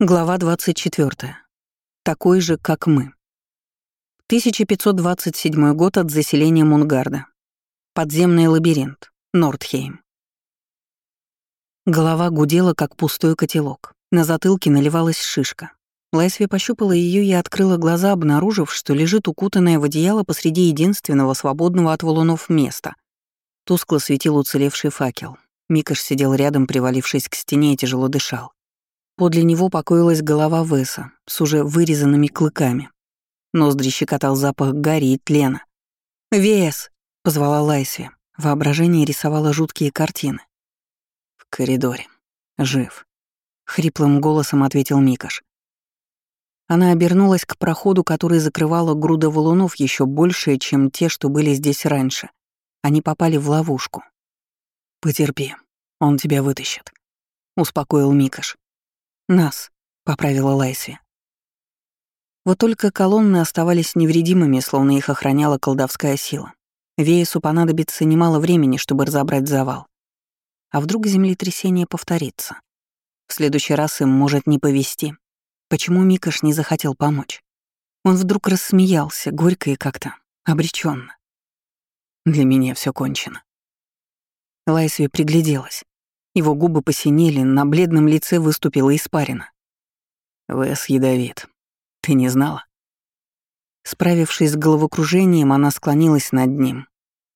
Глава 24. Такой же, как мы. 1527 год от заселения Мунгарда. Подземный лабиринт. Нордхейм. Голова гудела, как пустой котелок. На затылке наливалась шишка. Лайсви пощупала ее и открыла глаза, обнаружив, что лежит укутанная в одеяло посреди единственного свободного от валунов места. Тускло светил уцелевший факел. Микаш сидел рядом, привалившись к стене и тяжело дышал. Подле него покоилась голова Веса с уже вырезанными клыками. Ноздри щекотал запах гари и тлена. «Вес!» — позвала Лайсви. Воображение рисовало жуткие картины. «В коридоре. Жив», — хриплым голосом ответил Микаш. Она обернулась к проходу, который закрывала груда валунов еще больше, чем те, что были здесь раньше. Они попали в ловушку. «Потерпи, он тебя вытащит», — успокоил Микаш. «Нас», — поправила Лайсви. Вот только колонны оставались невредимыми, словно их охраняла колдовская сила. Веесу понадобится немало времени, чтобы разобрать завал. А вдруг землетрясение повторится? В следующий раз им может не повезти. Почему Микаш не захотел помочь? Он вдруг рассмеялся, горько и как-то обреченно. Для меня все кончено. Лайсви пригляделась. Его губы посинели, на бледном лице выступила испарина. «Вес ядовит. Ты не знала?» Справившись с головокружением, она склонилась над ним.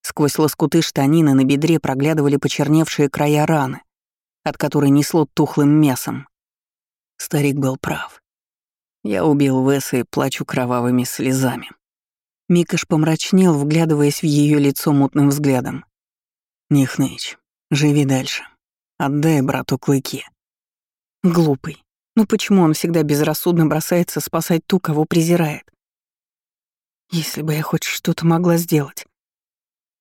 Сквозь лоскуты штанины на бедре проглядывали почерневшие края раны, от которой несло тухлым мясом. Старик был прав. Я убил Веса и плачу кровавыми слезами. Микаш помрачнел, вглядываясь в ее лицо мутным взглядом. «Не живи дальше. Отдай брату клыки. Глупый. Ну почему он всегда безрассудно бросается спасать ту, кого презирает? Если бы я хоть что-то могла сделать.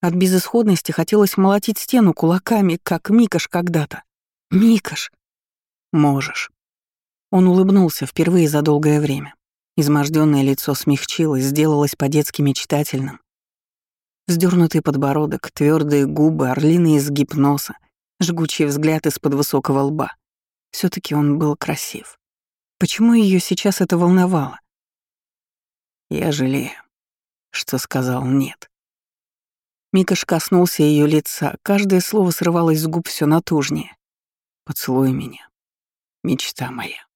От безысходности хотелось молотить стену кулаками, как Микаш когда-то. Микаш. Можешь. Он улыбнулся впервые за долгое время. Изможденное лицо смягчилось, сделалось по-детски мечтательным. Вздернутый подбородок, твердые губы, орлиный изгиб носа — жгучий взгляд из-под высокого лба. все таки он был красив. Почему ее сейчас это волновало? Я жалею, что сказал «нет». Микаш коснулся ее лица, каждое слово срывалось с губ все натужнее. «Поцелуй меня, мечта моя».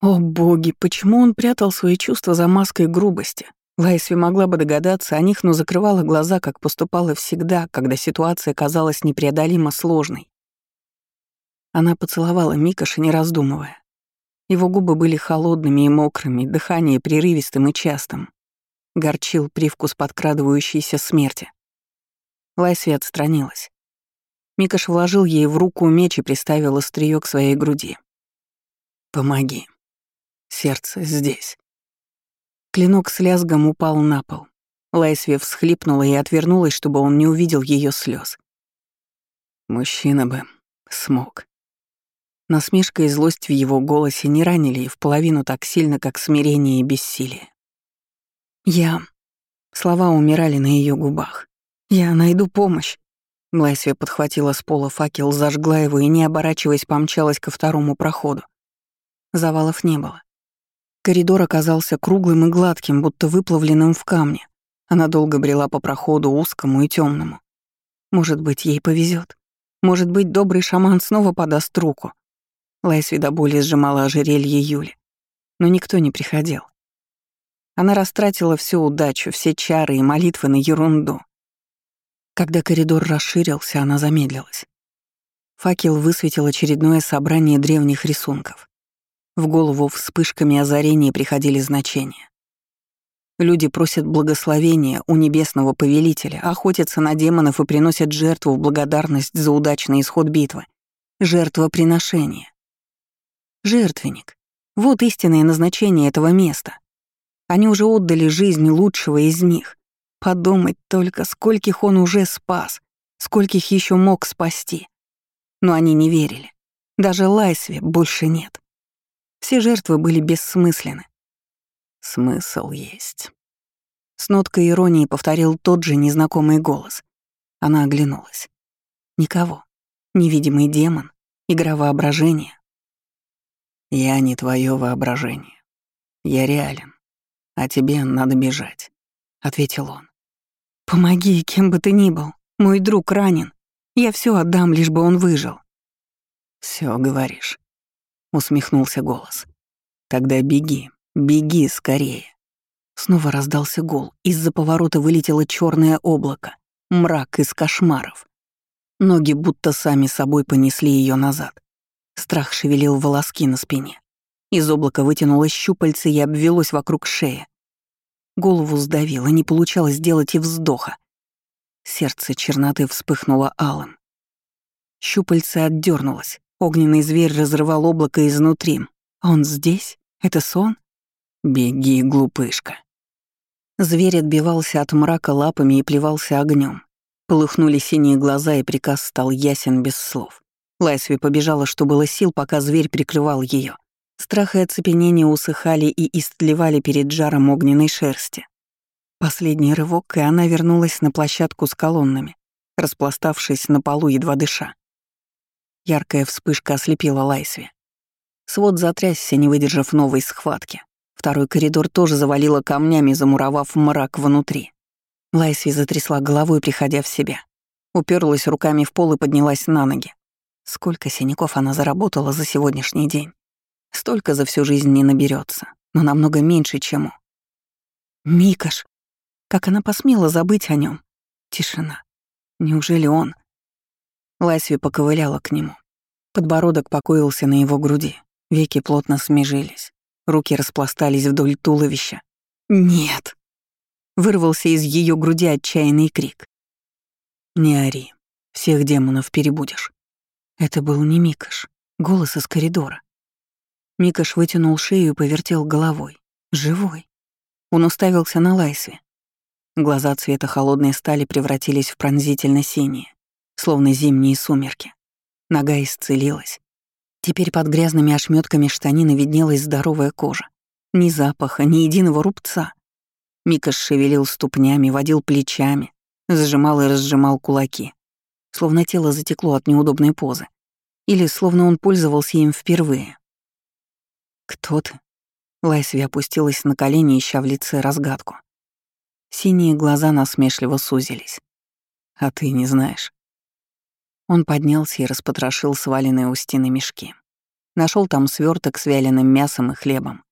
О боги, почему он прятал свои чувства за маской грубости? Лайсви могла бы догадаться о них, но закрывала глаза, как поступала всегда, когда ситуация казалась непреодолимо сложной. Она поцеловала Микаша, не раздумывая. Его губы были холодными и мокрыми, дыхание прерывистым и частым. Горчил привкус подкрадывающейся смерти. Лайсви отстранилась. Микаш вложил ей в руку меч и приставил острие к своей груди. «Помоги. Сердце здесь». Клинок с лязгом упал на пол. Лайсве всхлипнула и отвернулась, чтобы он не увидел ее слез. Мужчина бы смог. Насмешка и злость в его голосе не ранили и в половину так сильно, как смирение и бессилие. «Я...» Слова умирали на ее губах. «Я найду помощь». Лайсве подхватила с пола факел, зажгла его и, не оборачиваясь, помчалась ко второму проходу. Завалов не было. Коридор оказался круглым и гладким, будто выплавленным в камне. Она долго брела по проходу узкому и темному. Может быть, ей повезет. Может быть, добрый шаман снова подаст руку. Лайсви до сжимала ожерелье Юли. Но никто не приходил. Она растратила всю удачу, все чары и молитвы на ерунду. Когда коридор расширился, она замедлилась. Факел высветил очередное собрание древних рисунков. В голову вспышками озарения приходили значения. Люди просят благословения у небесного повелителя, охотятся на демонов и приносят жертву в благодарность за удачный исход битвы. Жертвоприношение. Жертвенник. Вот истинное назначение этого места. Они уже отдали жизнь лучшего из них. Подумать только, скольких он уже спас, скольких еще мог спасти. Но они не верили. Даже Лайсве больше нет. Все жертвы были бессмысленны. Смысл есть. С ноткой иронии повторил тот же незнакомый голос. Она оглянулась. Никого. Невидимый демон, игра воображения. Я не твое воображение. Я реален. А тебе надо бежать», — ответил он. «Помоги, кем бы ты ни был. Мой друг ранен. Я все отдам, лишь бы он выжил». Все говоришь», — усмехнулся голос. «Тогда беги, беги скорее». Снова раздался гул. Из-за поворота вылетело черное облако. Мрак из кошмаров. Ноги будто сами собой понесли ее назад. Страх шевелил волоски на спине. Из облака вытянулось щупальце и обвелось вокруг шеи. Голову сдавило, не получалось сделать и вздоха. Сердце черноты вспыхнуло алым. Щупальце отдернулось. Огненный зверь разрывал облако изнутри. Он здесь? Это сон? Беги, глупышка. Зверь отбивался от мрака лапами и плевался огнем. Полыхнули синие глаза, и приказ стал ясен без слов. Лайсви побежала, что было сил, пока зверь прикрывал ее. Страх и оцепенение усыхали и истлевали перед жаром огненной шерсти. Последний рывок, и она вернулась на площадку с колоннами, распластавшись на полу, едва дыша. Яркая вспышка ослепила Лайсви. Свод затрясся, не выдержав новой схватки. Второй коридор тоже завалило камнями, замуровав мрак внутри. Лайсви затрясла головой, приходя в себя. Уперлась руками в пол и поднялась на ноги. Сколько синяков она заработала за сегодняшний день. Столько за всю жизнь не наберется, но намного меньше, чему. Микаш. Как она посмела забыть о нем? Тишина. Неужели он? Лайсви поковыляла к нему. Подбородок покоился на его груди, веки плотно смежились, руки распластались вдоль туловища. «Нет!» Вырвался из ее груди отчаянный крик. «Не ори, всех демонов перебудешь». Это был не Микаш, голос из коридора. Микаш вытянул шею и повертел головой. Живой. Он уставился на Лайсви. Глаза цвета холодной стали превратились в пронзительно-синие, словно зимние сумерки. Нога исцелилась. Теперь под грязными ошметками штанины виднелась здоровая кожа. Ни запаха, ни единого рубца. Микаш шевелил ступнями, водил плечами, сжимал и разжимал кулаки. Словно тело затекло от неудобной позы. Или словно он пользовался им впервые. «Кто ты?» Лайсви опустилась на колени, ища в лице разгадку. Синие глаза насмешливо сузились. «А ты не знаешь?» Он поднялся и распотрошил сваленные у стены мешки. Нашел там сверток с вяленым мясом и хлебом.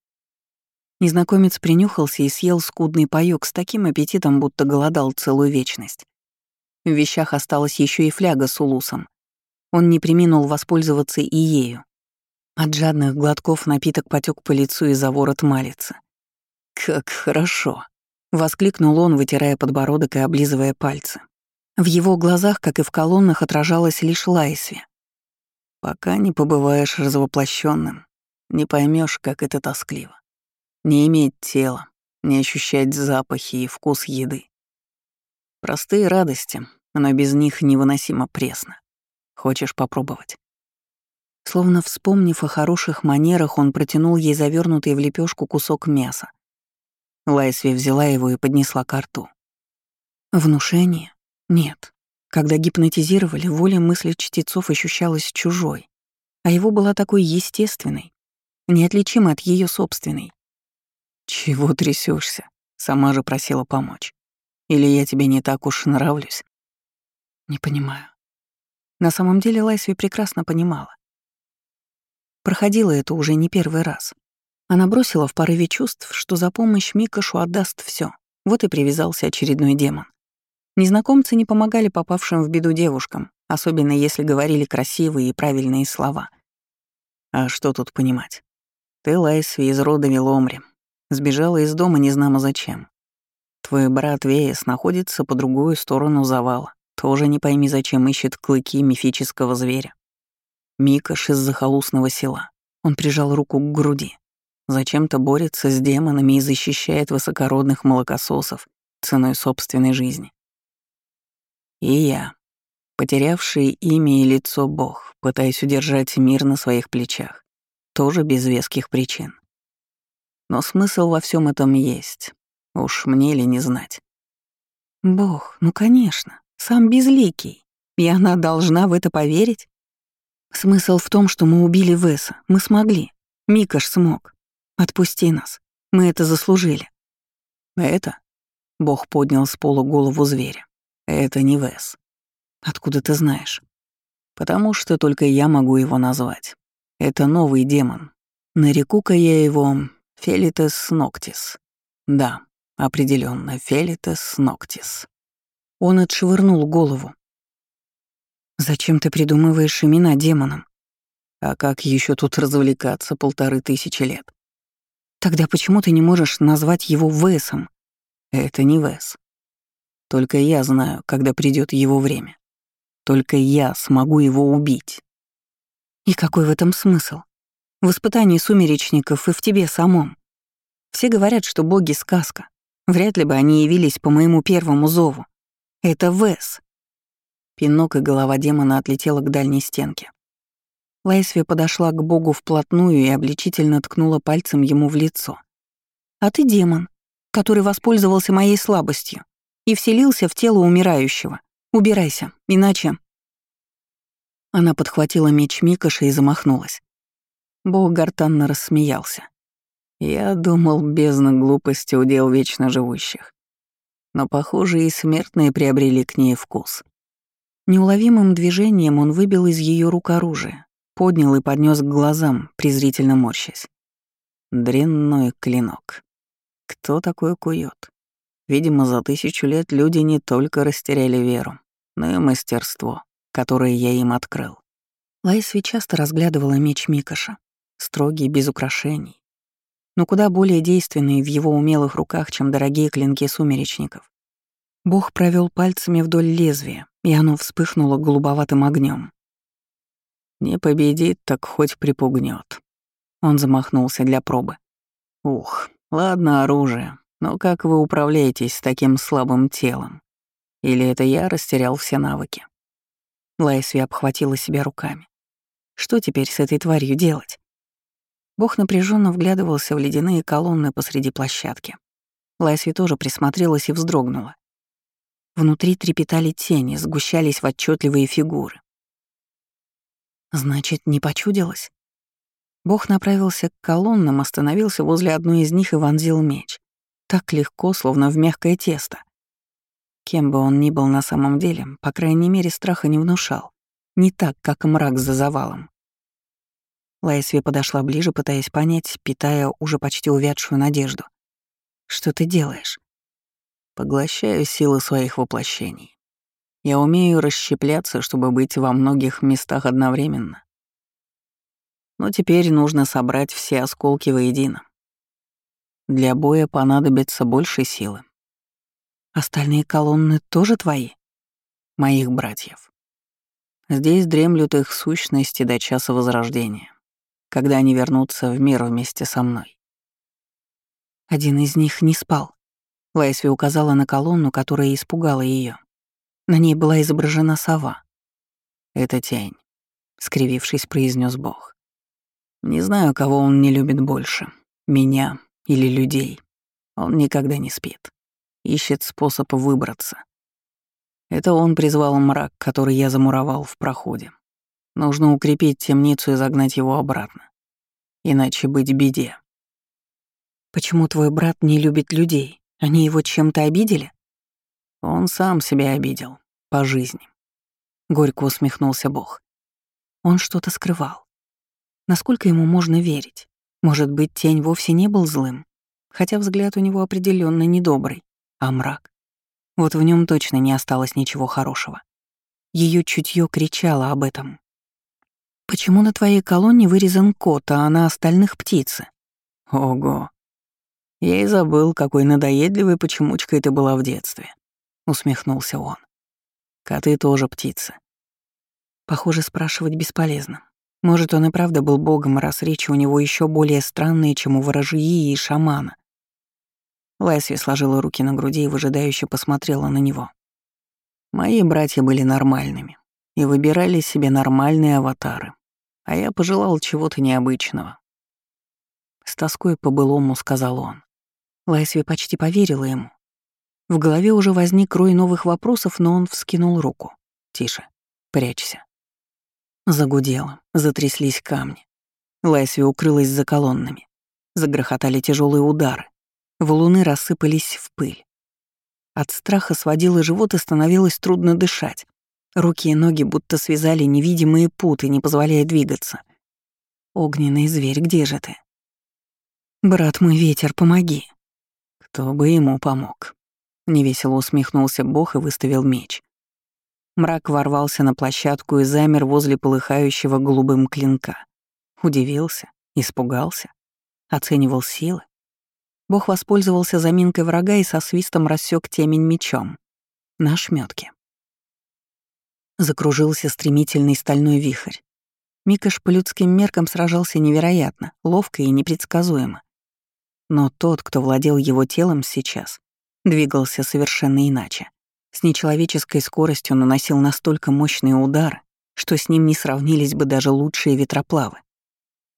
Незнакомец принюхался и съел скудный паёк с таким аппетитом, будто голодал целую вечность. В вещах осталась еще и фляга с улусом. Он не приминул воспользоваться и ею. От жадных глотков напиток потек по лицу и за ворот малицы. «Как хорошо!» — воскликнул он, вытирая подбородок и облизывая пальцы. В его глазах, как и в колоннах, отражалась лишь Лайсви. «Пока не побываешь развоплощенным, не поймешь, как это тоскливо. Не иметь тела, не ощущать запахи и вкус еды. Простые радости, но без них невыносимо пресно. Хочешь попробовать?» Словно вспомнив о хороших манерах, он протянул ей завернутый в лепешку кусок мяса. Лайсви взяла его и поднесла к рту. Внушение? Нет. Когда гипнотизировали, воля мысли чтецов ощущалась чужой, а его была такой естественной, неотличимой от ее собственной. «Чего трясешься? Сама же просила помочь. Или я тебе не так уж нравлюсь?» «Не понимаю». На самом деле Лайсви прекрасно понимала. Проходила это уже не первый раз. Она бросила в порыве чувств, что за помощь Микашу отдаст все. Вот и привязался очередной демон. Незнакомцы не помогали попавшим в беду девушкам, особенно если говорили красивые и правильные слова. А что тут понимать? Ты, Лайсви, из рода Виломри. Сбежала из дома незнамо зачем. Твой брат Веес находится по другую сторону завала. Тоже не пойми, зачем ищет клыки мифического зверя. Микаш из захолустного села. Он прижал руку к груди. Зачем-то борется с демонами и защищает высокородных молокососов ценой собственной жизни. И я, потерявший имя и лицо Бог, пытаясь удержать мир на своих плечах, тоже без веских причин. Но смысл во всем этом есть. Уж мне ли не знать. Бог, ну конечно, сам безликий. И она должна в это поверить? Смысл в том, что мы убили Веса. Мы смогли. Микаш смог. Отпусти нас. Мы это заслужили. Это? Бог поднял с пола голову зверя. Это не Вес. Откуда ты знаешь? Потому что только я могу его назвать. Это новый демон. Нареку-ка я его Фелитес Ноктис. Да, определенно Фелитес Ноктис. Он отшвырнул голову. Зачем ты придумываешь имена демонам? А как еще тут развлекаться полторы тысячи лет? Тогда почему ты не можешь назвать его Весом? Это не Вес. Только я знаю, когда придет его время. Только я смогу его убить. И какой в этом смысл? В испытании сумеречников и в тебе самом. Все говорят, что боги — сказка. Вряд ли бы они явились по моему первому зову. Это Вес. Пинок и голова демона отлетела к дальней стенке. Лайсви подошла к богу вплотную и обличительно ткнула пальцем ему в лицо. «А ты демон, который воспользовался моей слабостью и вселился в тело умирающего. Убирайся, иначе...» Она подхватила меч Микоша и замахнулась. Бог гортанно рассмеялся. «Я думал, бездна глупости удел вечно живущих. Но, похоже, и смертные приобрели к ней вкус». Неуловимым движением он выбил из ее рук оружие, поднял и поднес к глазам, презрительно морщась. Дрянной клинок. Кто такой кует? Видимо, за тысячу лет люди не только растеряли веру, но и мастерство, которое я им открыл. Лайсви часто разглядывала меч Микоша, строгий, без украшений, но куда более действенный в его умелых руках, чем дорогие клинки сумеречников. Бог провел пальцами вдоль лезвия, и оно вспыхнуло голубоватым огнем. Не победит, так хоть припугнет. Он замахнулся для пробы. Ух, ладно оружие, но как вы управляетесь с таким слабым телом? Или это я растерял все навыки? Лайсви обхватила себя руками. Что теперь с этой тварью делать? Бог напряженно вглядывался в ледяные колонны посреди площадки. Лайсви тоже присмотрелась и вздрогнула. Внутри трепетали тени, сгущались в отчетливые фигуры. Значит, не почудилось? Бог направился к колоннам, остановился возле одной из них и вонзил меч. Так легко, словно в мягкое тесто. Кем бы он ни был на самом деле, по крайней мере, страха не внушал. Не так, как мрак за завалом. Лайсви подошла ближе, пытаясь понять, питая уже почти увядшую надежду. «Что ты делаешь?» «Поглощаю силы своих воплощений. Я умею расщепляться, чтобы быть во многих местах одновременно. Но теперь нужно собрать все осколки воедино. Для боя понадобится больше силы. Остальные колонны тоже твои? Моих братьев. Здесь дремлют их сущности до часа Возрождения, когда они вернутся в мир вместе со мной. Один из них не спал. Лайсви указала на колонну, которая испугала ее. На ней была изображена сова. «Это тень», — скривившись, произнес Бог. «Не знаю, кого он не любит больше, меня или людей. Он никогда не спит. Ищет способ выбраться. Это он призвал мрак, который я замуровал в проходе. Нужно укрепить темницу и загнать его обратно. Иначе быть беде. Почему твой брат не любит людей? Они его чем-то обидели? Он сам себя обидел. По жизни. Горько усмехнулся Бог. Он что-то скрывал. Насколько ему можно верить? Может быть, тень вовсе не был злым, хотя взгляд у него определенно недобрый, а мрак. Вот в нем точно не осталось ничего хорошего. Ее чутье кричало об этом. «Почему на твоей колонне вырезан кот, а на остальных — птицы?» «Ого! Я и забыл, какой надоедливой почемучкой ты была в детстве. — усмехнулся он. «Коты тоже птицы». Похоже, спрашивать бесполезно. Может, он и правда был богом, раз речи у него еще более странные, чем у ворожьи и шамана. Лайсви сложила руки на груди и выжидающе посмотрела на него. «Мои братья были нормальными и выбирали себе нормальные аватары, а я пожелал чего-то необычного». С тоской по-былому сказал он. Лайсви почти поверила ему, в голове уже возник рой новых вопросов, но он вскинул руку. «Тише, прячься». Загудело, затряслись камни. Лайсви укрылась за колоннами. Загрохотали тяжелые удары. Валуны рассыпались в пыль. От страха сводило живот и становилось трудно дышать. Руки и ноги будто связали невидимые путы, не позволяя двигаться. «Огненный зверь, где же ты?» «Брат мой ветер, помоги!» «Кто бы ему помог?» Невесело усмехнулся Бог и выставил меч. Мрак ворвался на площадку и замер возле полыхающего голубым клинка. Удивился, испугался, оценивал силы. Бог воспользовался заминкой врага и со свистом рассек темень мечом. На шмётке. Закружился стремительный стальной вихрь. Микаш по людским меркам сражался невероятно, ловко и непредсказуемо. Но тот, кто владел его телом сейчас, двигался совершенно иначе. С нечеловеческой скоростью наносил настолько мощные удары, что с ним не сравнились бы даже лучшие ветроплавы.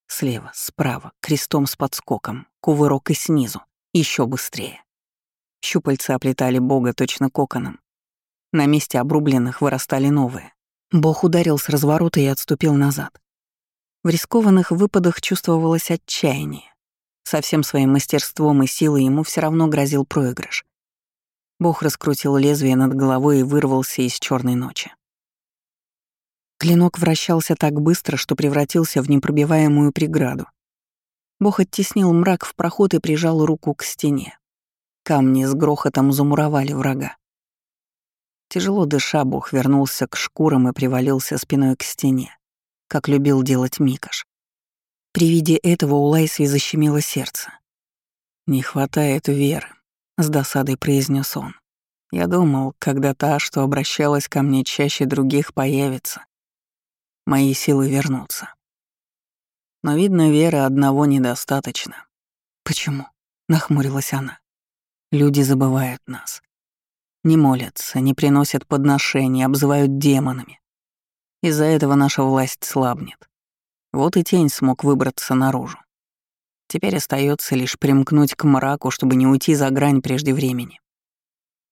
Слева, справа, крестом с подскоком, кувырок и снизу, еще быстрее. Щупальца оплетали бога точно коконом. На месте обрубленных вырастали новые. Бог ударил с разворота и отступил назад. В рискованных выпадах чувствовалось отчаяние. Со всем своим мастерством и силой ему все равно грозил проигрыш. Бог раскрутил лезвие над головой и вырвался из черной ночи. Клинок вращался так быстро, что превратился в непробиваемую преграду. Бог оттеснил мрак в проход и прижал руку к стене. Камни с грохотом замуровали врага. Тяжело дыша, Бог вернулся к шкурам и привалился спиной к стене, как любил делать Микаш. При виде этого у Лайсви защемило сердце. «Не хватает веры», — с досадой произнес он. «Я думал, когда та, что обращалась ко мне чаще других, появится, мои силы вернутся. Но, видно, веры одного недостаточно. Почему? Нахмурилась она. Люди забывают нас. Не молятся, не приносят подношений, обзывают демонами. Из-за этого наша власть слабнет. Вот и тень смог выбраться наружу. Теперь остается лишь примкнуть к мраку, чтобы не уйти за грань прежде времени.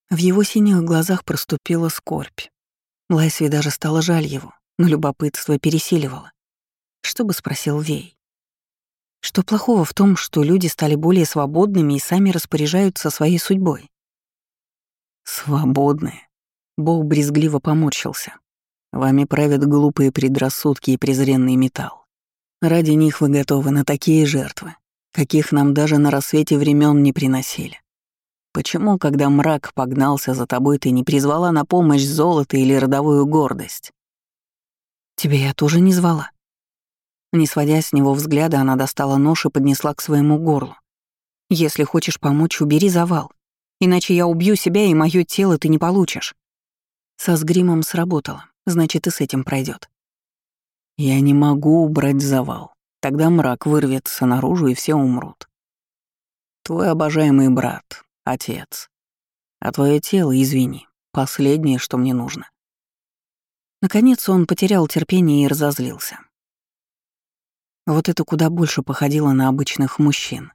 В его синих глазах проступила скорбь. Лайсви даже стало жаль его но любопытство пересиливало. Что бы спросил Вей? Что плохого в том, что люди стали более свободными и сами распоряжаются своей судьбой? Свободные. Бог брезгливо поморщился. Вами правят глупые предрассудки и презренный металл. Ради них вы готовы на такие жертвы, каких нам даже на рассвете времен не приносили. Почему, когда мрак погнался за тобой, ты не призвала на помощь золото или родовую гордость? Тебя я тоже не звала». Не сводя с него взгляда, она достала нож и поднесла к своему горлу. «Если хочешь помочь, убери завал. Иначе я убью себя, и мое тело ты не получишь». Со сгримом сработало, значит, и с этим пройдет. «Я не могу убрать завал. Тогда мрак вырвется наружу, и все умрут. Твой обожаемый брат, отец. А твое тело, извини, последнее, что мне нужно. Наконец он потерял терпение и разозлился. Вот это куда больше походило на обычных мужчин.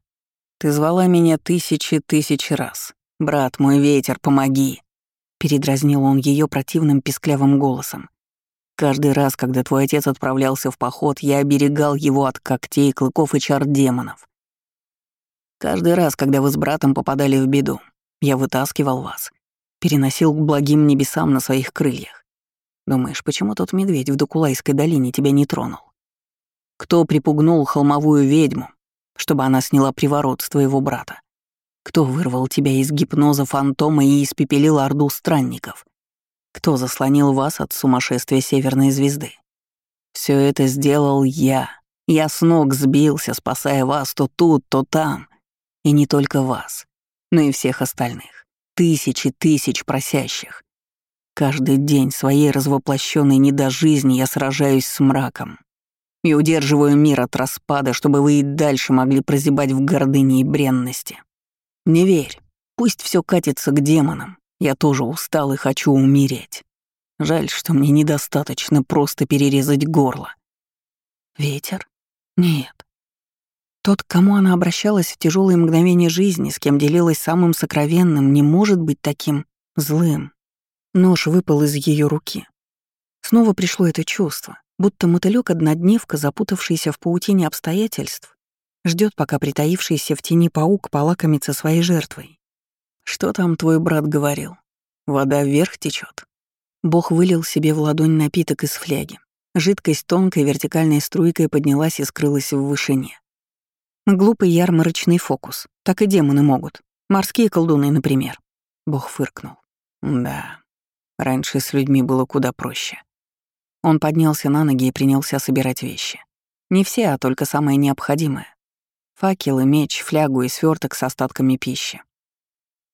«Ты звала меня тысячи тысяч раз. Брат мой ветер, помоги!» Передразнил он ее противным писклявым голосом. «Каждый раз, когда твой отец отправлялся в поход, я оберегал его от когтей, клыков и чар демонов. Каждый раз, когда вы с братом попадали в беду, я вытаскивал вас, переносил к благим небесам на своих крыльях. Думаешь, почему тот медведь в Докулайской долине тебя не тронул? Кто припугнул холмовую ведьму, чтобы она сняла приворот с твоего брата? Кто вырвал тебя из гипноза фантома и испепелил орду странников? Кто заслонил вас от сумасшествия Северной звезды? Все это сделал я. Я с ног сбился, спасая вас то тут, то там. И не только вас, но и всех остальных. Тысячи тысяч просящих. Каждый день своей развоплощенной недожизни я сражаюсь с мраком и удерживаю мир от распада, чтобы вы и дальше могли прозябать в гордыне и бренности. Не верь, пусть все катится к демонам. Я тоже устал и хочу умереть. Жаль, что мне недостаточно просто перерезать горло. Ветер? Нет. Тот, к кому она обращалась в тяжелые мгновения жизни, с кем делилась самым сокровенным, не может быть таким злым, Нож выпал из ее руки. Снова пришло это чувство, Будто мотылёк-однодневка, запутавшийся в паутине обстоятельств, ждет, пока притаившийся в тени паук полакомится своей жертвой. «Что там твой брат говорил? Вода вверх течет. Бог вылил себе в ладонь напиток из фляги. Жидкость тонкой вертикальной струйкой поднялась и скрылась в вышине. Глупый ярмарочный фокус. Так и демоны могут. Морские колдуны, например. Бог фыркнул. Да, раньше с людьми было куда проще. Он поднялся на ноги и принялся собирать вещи. Не все, а только самое необходимое. Факелы, меч, флягу и сверток с остатками пищи.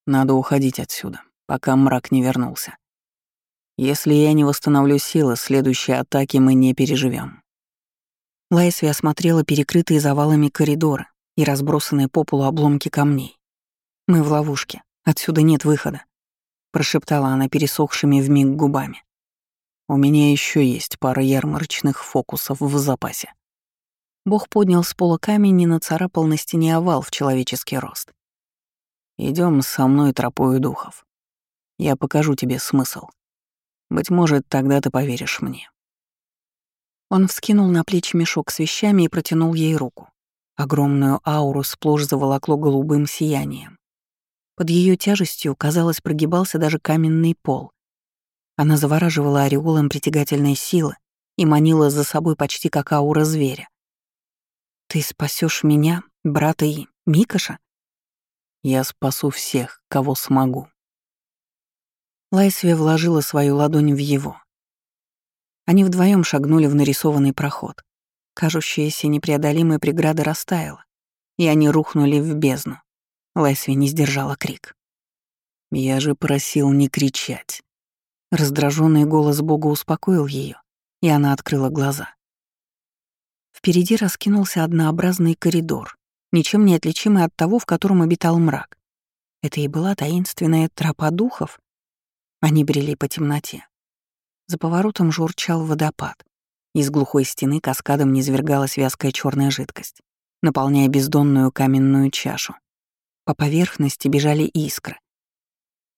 Надо уходить отсюда, пока мрак не вернулся. Если я не восстановлю силы, следующей атаки мы не переживем. Лайсви осмотрела перекрытые завалами коридоры и разбросанные по полу обломки камней. «Мы в ловушке. Отсюда нет выхода», — прошептала она пересохшими вмиг губами. «У меня еще есть пара ярмарочных фокусов в запасе». Бог поднял с пола камень и нацарапал на стене овал в человеческий рост. Идем со мной тропою духов. Я покажу тебе смысл. Быть может, тогда ты поверишь мне». Он вскинул на плечи мешок с вещами и протянул ей руку. Огромную ауру сплошь заволокло голубым сиянием. Под ее тяжестью, казалось, прогибался даже каменный пол. Она завораживала ореолом притягательной силы и манила за собой почти как аура зверя. «Ты спасешь меня, брата и Микоша?» «Я спасу всех, кого смогу», Лайсве вложила свою ладонь в его. Они вдвоем шагнули в нарисованный проход. Кажущаяся непреодолимая преграда растаяла, и они рухнули в бездну. Лайсве не сдержала крик. «Я же просил не кричать». Раздраженный голос Бога успокоил ее, и она открыла глаза. Впереди раскинулся однообразный коридор, ничем не отличимый от того, в котором обитал мрак. Это и была таинственная тропа духов, они брели по темноте. За поворотом журчал водопад. Из глухой стены каскадом низвергалась вязкая черная жидкость, наполняя бездонную каменную чашу. По поверхности бежали искры.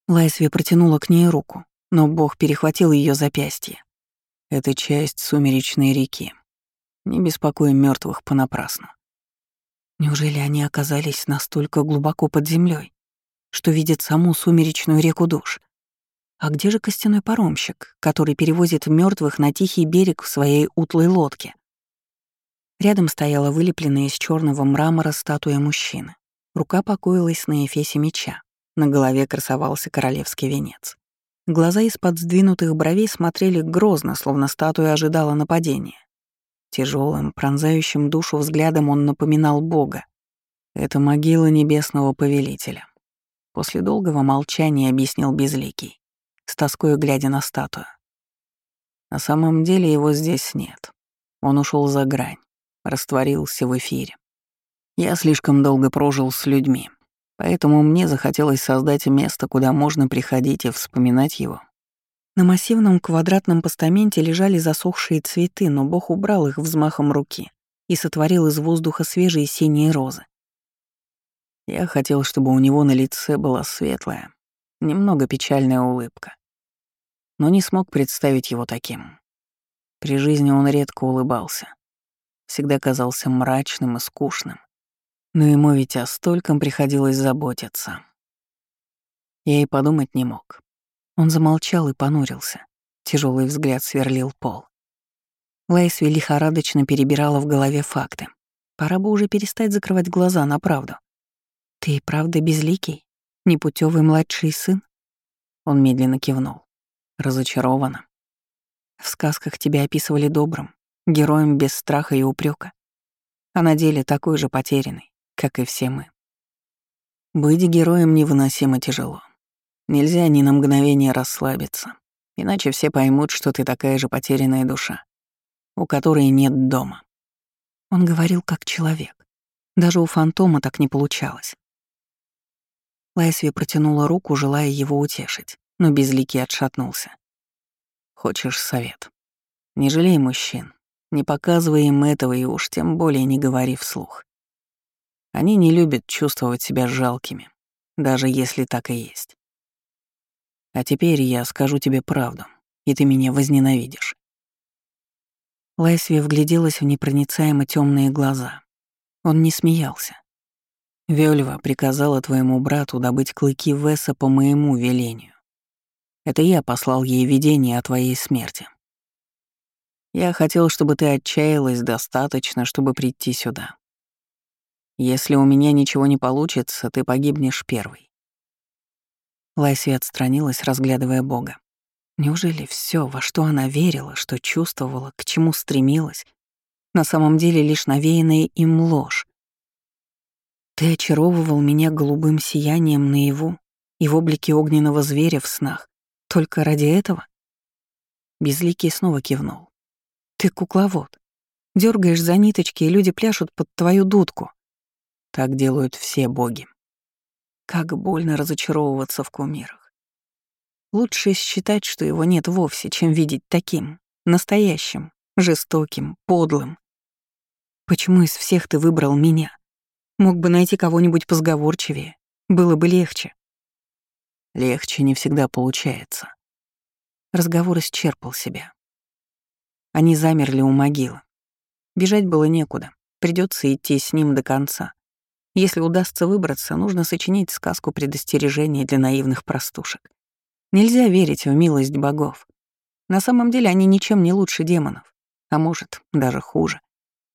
Лайсви протянула к ней руку, но бог перехватил ее запястье. Это часть сумеречной реки. Не беспокой мертвых понапрасну. Неужели они оказались настолько глубоко под землей, что видят саму сумеречную реку душ? А где же костяной паромщик, который перевозит мертвых на тихий берег в своей утлой лодке? Рядом стояла вылепленная из черного мрамора статуя мужчины. Рука покоилась на эфесе меча. На голове красовался королевский венец. Глаза из-под сдвинутых бровей смотрели грозно, словно статуя ожидала нападения. Тяжелым, пронзающим душу взглядом он напоминал Бога. Это могила небесного повелителя. После долгого молчания объяснил Безликий с тоской глядя на статую. На самом деле его здесь нет. Он ушел за грань, растворился в эфире. Я слишком долго прожил с людьми, поэтому мне захотелось создать место, куда можно приходить и вспоминать его. На массивном квадратном постаменте лежали засохшие цветы, но Бог убрал их взмахом руки и сотворил из воздуха свежие синие розы. Я хотел, чтобы у него на лице была светлая, немного печальная улыбка. Но не смог представить его таким. При жизни он редко улыбался. Всегда казался мрачным и скучным. Но ему ведь о стольком приходилось заботиться. Я и подумать не мог. Он замолчал и понурился. Тяжелый взгляд сверлил пол. Лайсви лихорадочно перебирала в голове факты. Пора бы уже перестать закрывать глаза на правду. «Ты правда безликий?» Непутевый младший сын? Он медленно кивнул. Разочарована. В сказках тебя описывали добрым, героем без страха и упрека, а на деле такой же потерянный, как и все мы. Быть героем невыносимо тяжело. Нельзя ни на мгновение расслабиться, иначе все поймут, что ты такая же потерянная душа, у которой нет дома. Он говорил как человек. Даже у фантома так не получалось. Лайсви протянула руку, желая его утешить, но безликий отшатнулся. «Хочешь совет? Не жалей мужчин, не показывай им этого и уж тем более не говори вслух. Они не любят чувствовать себя жалкими, даже если так и есть. А теперь я скажу тебе правду, и ты меня возненавидишь. Лайсви вгляделась в непроницаемо темные глаза. Он не смеялся. Вельва приказала твоему брату добыть клыки Веса по моему велению. Это я послал ей видение о твоей смерти. Я хотел, чтобы ты отчаялась достаточно, чтобы прийти сюда. Если у меня ничего не получится, ты погибнешь первый. Лайси отстранилась, разглядывая Бога. Неужели все, во что она верила, что чувствовала, к чему стремилась, на самом деле лишь навеянная им ложь? Ты очаровывал меня голубым сиянием наяву и в облике огненного зверя в снах. Только ради этого? Безликий снова кивнул. Ты кукловод. Дергаешь за ниточки, и люди пляшут под твою дудку. Так делают все боги. Как больно разочаровываться в кумирах. Лучше считать, что его нет вовсе, чем видеть таким, настоящим, жестоким, подлым. Почему из всех ты выбрал меня? Мог бы найти кого-нибудь позговорчивее. Было бы легче. Легче не всегда получается. Разговор исчерпал себя. Они замерли у могилы. Бежать было некуда, придется идти с ним до конца. Если удастся выбраться, нужно сочинить сказку предостережения для наивных простушек. Нельзя верить в милость богов. На самом деле они ничем не лучше демонов, а может, даже хуже.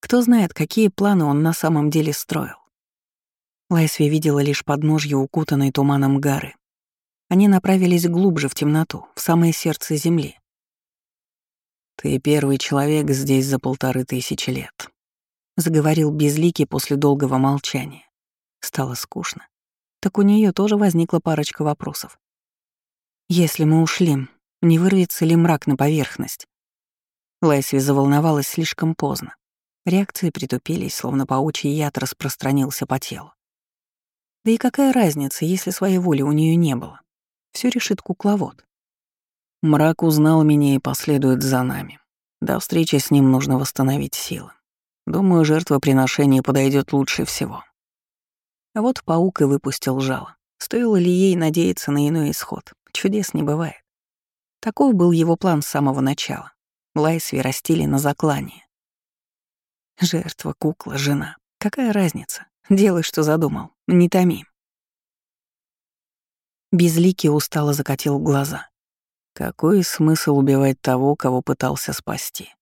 Кто знает, какие планы он на самом деле строил. Лайсви видела лишь подножье укутанной туманом горы. Они направились глубже в темноту, в самое сердце земли. «Ты первый человек здесь за полторы тысячи лет», — заговорил Безликий после долгого молчания. Стало скучно. Так у нее тоже возникла парочка вопросов. Если мы ушли, не вырвется ли мрак на поверхность? Лайсви заволновалась слишком поздно. Реакции притупились, словно паучий яд распространился по телу. Да и какая разница, если своей воли у нее не было? Все решит кукловод. Мрак узнал меня и последует за нами. До встречи с ним нужно восстановить силы. Думаю, жертвоприношение подойдет лучше всего. А вот паук и выпустил жало. Стоило ли ей надеяться на иной исход? Чудес не бывает. Таков был его план с самого начала. Лайсви растили на заклание. Жертва, кукла, жена. Какая разница? Делай, что задумал. Не томи. Безликий устало закатил глаза. Какой смысл убивать того, кого пытался спасти?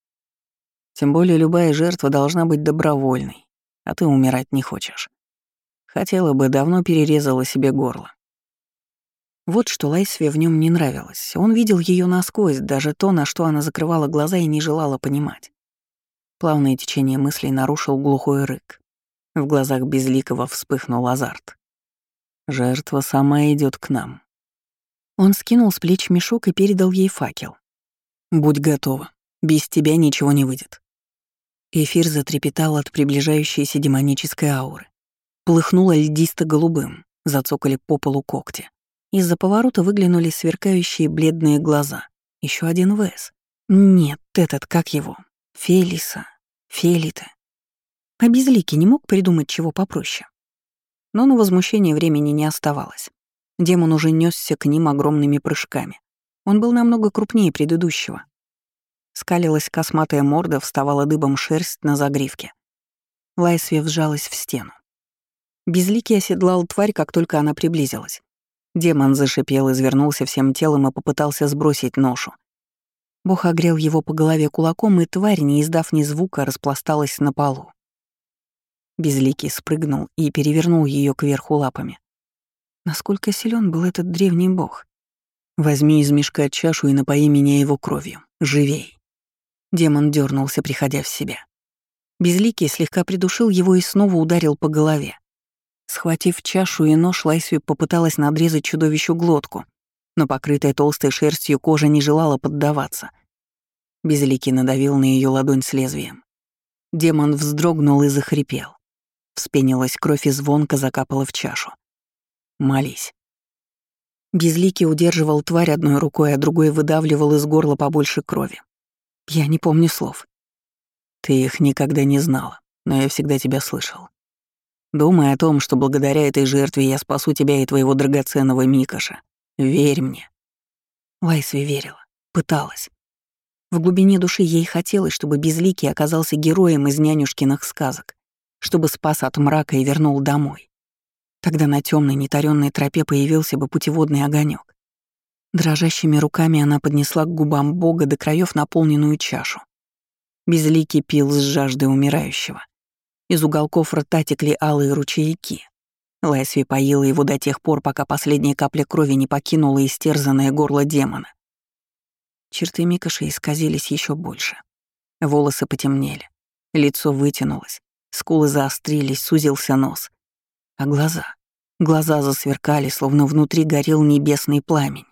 Тем более любая жертва должна быть добровольной, а ты умирать не хочешь. Хотела бы, давно перерезала себе горло. Вот что Лайсве в нем не нравилось. Он видел ее насквозь, даже то, на что она закрывала глаза и не желала понимать. Плавное течение мыслей нарушил глухой рык. В глазах Безликого вспыхнул азарт. Жертва сама идет к нам. Он скинул с плеч мешок и передал ей факел. «Будь готова. Без тебя ничего не выйдет». Эфир затрепетал от приближающейся демонической ауры полыхнуло льдисто-голубым, зацокали по полу когти. Из-за поворота выглянули сверкающие бледные глаза. Еще один Вес. Нет, этот, как его? Фелиса. Фелита. А Безликий не мог придумать чего попроще. Но на возмущение времени не оставалось. Демон уже несся к ним огромными прыжками. Он был намного крупнее предыдущего. Скалилась косматая морда, вставала дыбом шерсть на загривке. Лайсве вжалась в стену. Безликий оседлал тварь, как только она приблизилась. Демон зашипел, извернулся всем телом и попытался сбросить ношу. Бог огрел его по голове кулаком, и тварь, не издав ни звука, распласталась на полу. Безликий спрыгнул и перевернул ее кверху лапами. Насколько силен был этот древний бог? Возьми из мешка чашу и напои меня его кровью. Живей. Демон дернулся, приходя в себя. Безликий слегка придушил его и снова ударил по голове. Схватив чашу и нож, Лайсви попыталась надрезать чудовищу глотку, но покрытая толстой шерстью кожа не желала поддаваться. Безликий надавил на ее ладонь с лезвием. Демон вздрогнул и захрипел. Вспенилась кровь и звонко закапала в чашу. «Молись». Безликий удерживал тварь одной рукой, а другой выдавливал из горла побольше крови. Я не помню слов. Ты их никогда не знала, но я всегда тебя слышал. Думай о том, что благодаря этой жертве я спасу тебя и твоего драгоценного Микоша. Верь мне». Лайсви верила, пыталась. В глубине души ей хотелось, чтобы Безликий оказался героем из нянюшкиных сказок, чтобы спас от мрака и вернул домой. Тогда на темной нетаренной тропе появился бы путеводный огонек. Дрожащими руками она поднесла к губам Бога до краев наполненную чашу. Безликий пил с жажды умирающего. Из уголков рта текли алые ручейки. Лайсви поила его до тех пор, пока последняя капля крови не покинула истерзанное горло демона. Черты Микоши исказились еще больше. Волосы потемнели, лицо вытянулось, скулы заострились, сузился нос. А глаза? Глаза засверкали, словно внутри горел небесный пламень.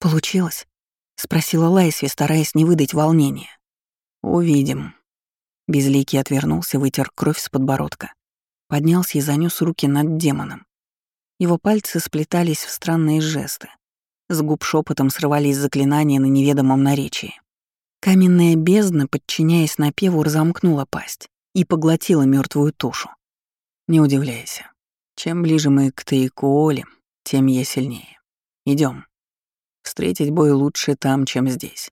«Получилось?» — спросила Лайсви, стараясь не выдать волнения. «Увидим». Безликий отвернулся, вытер кровь с подбородка. Поднялся и занёс руки над демоном. Его пальцы сплетались в странные жесты. С губ шепотом срывались заклинания на неведомом наречии. Каменная бездна, подчиняясь напеву, разомкнула пасть и поглотила мертвую тушу. Не удивляйся. Чем ближе мы к Тайкуоле, тем я сильнее. Идем. Встретить бой лучше там, чем здесь.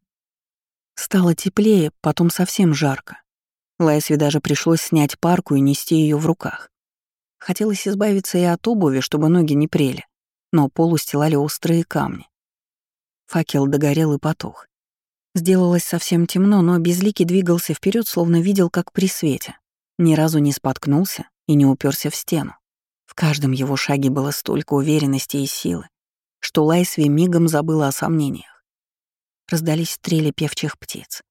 Стало теплее, потом совсем жарко. Лайсви даже пришлось снять парку и нести ее в руках. Хотелось избавиться и от обуви, чтобы ноги не прели но пол устилали острые камни. Факел догорел и потух. Сделалось совсем темно, но Безликий двигался вперед, словно видел, как при свете. Ни разу не споткнулся и не уперся в стену. В каждом его шаге было столько уверенности и силы, что Лайсви мигом забыла о сомнениях. Раздались стрели певчих птиц.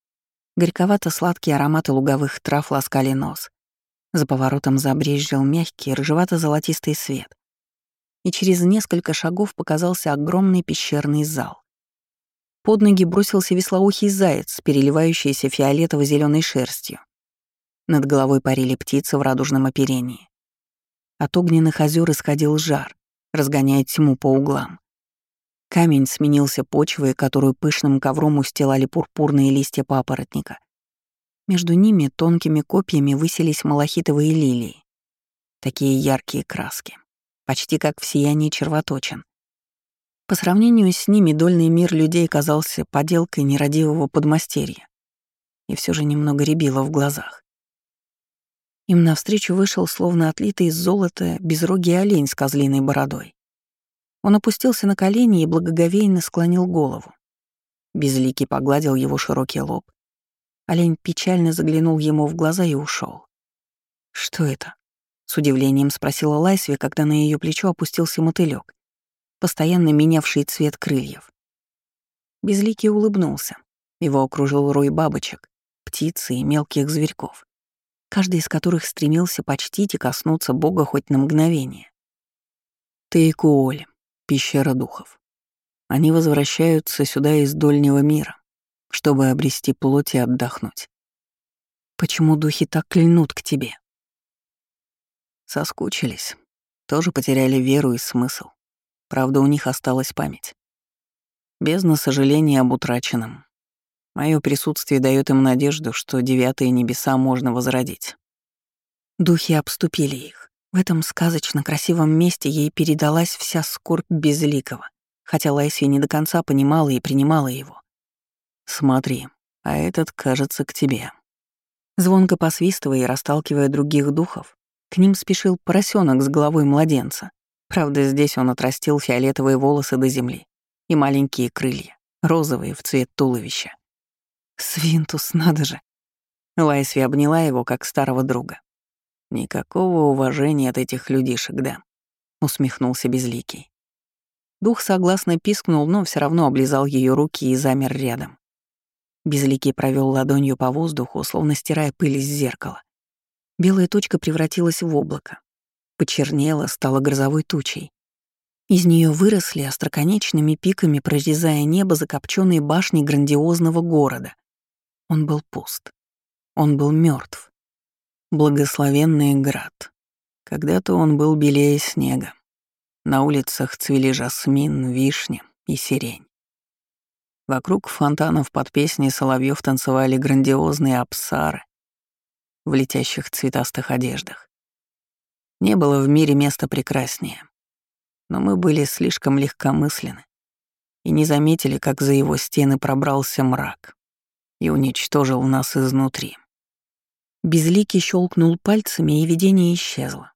Горьковато-сладкие ароматы луговых трав ласкали нос. За поворотом забрезжил мягкий, рыжевато-золотистый свет и через несколько шагов показался огромный пещерный зал. Под ноги бросился веслоухий заяц, переливающийся фиолетово зеленой шерстью. Над головой парили птицы в радужном оперении. От огненных озер исходил жар, разгоняя тьму по углам. Камень сменился почвой, которую пышным ковром устилали пурпурные листья папоротника. Между ними тонкими копьями высились малахитовые лилии. Такие яркие краски почти как в сиянии червоточин. По сравнению с ними дольный мир людей казался поделкой нерадивого подмастерья. И все же немного рябило в глазах. Им навстречу вышел, словно отлитый из золота, безрогий олень с козлиной бородой. Он опустился на колени и благоговейно склонил голову. Безликий погладил его широкий лоб. Олень печально заглянул ему в глаза и ушел. Что это? С удивлением спросила Лайсви, когда на ее плечо опустился мотылек, постоянно менявший цвет крыльев. Безликий улыбнулся. Его окружил рой бабочек, птиц и мелких зверьков, каждый из которых стремился почтить и коснуться Бога хоть на мгновение. Ты и Куоль, пещера духов. Они возвращаются сюда из дольнего мира, чтобы обрести плоть и отдохнуть. Почему духи так клянут к тебе? Соскучились. Тоже потеряли веру и смысл. Правда, у них осталась память. Без сожаления об утраченном. Мое присутствие дает им надежду, что девятые небеса можно возродить. Духи обступили их. В этом сказочно красивом месте ей передалась вся скорбь безликого, хотя Лайсви не до конца понимала и принимала его. «Смотри, а этот, кажется, к тебе». Звонко посвистывая и расталкивая других духов, к ним спешил поросенок с головой младенца. Правда, здесь он отрастил фиолетовые волосы до земли и маленькие крылья, розовые в цвет туловища. «Свинтус, надо же!» Лайсви обняла его, как старого друга. «Никакого уважения от этих людишек, да?» — усмехнулся Безликий. Дух согласно пискнул, но все равно облизал ее руки и замер рядом. Безликий провел ладонью по воздуху, словно стирая пыль из зеркала. Белая точка превратилась в облако. Почернела, стала грозовой тучей. Из нее выросли остроконечными пиками, прорезая небо закопченные башни грандиозного города. Он был пуст. Он был мертв. Благословенный град. Когда-то он был белее снега. На улицах цвели жасмин, вишня и сирень. Вокруг фонтанов под песни соловьев танцевали грандиозные абсары, в летящих цветастых одеждах. Не было в мире места прекраснее. Но мы были слишком легкомысленны и не заметили, как за его стены пробрался мрак, и уничтожил нас изнутри. Безликий щелкнул пальцами, и видение исчезло.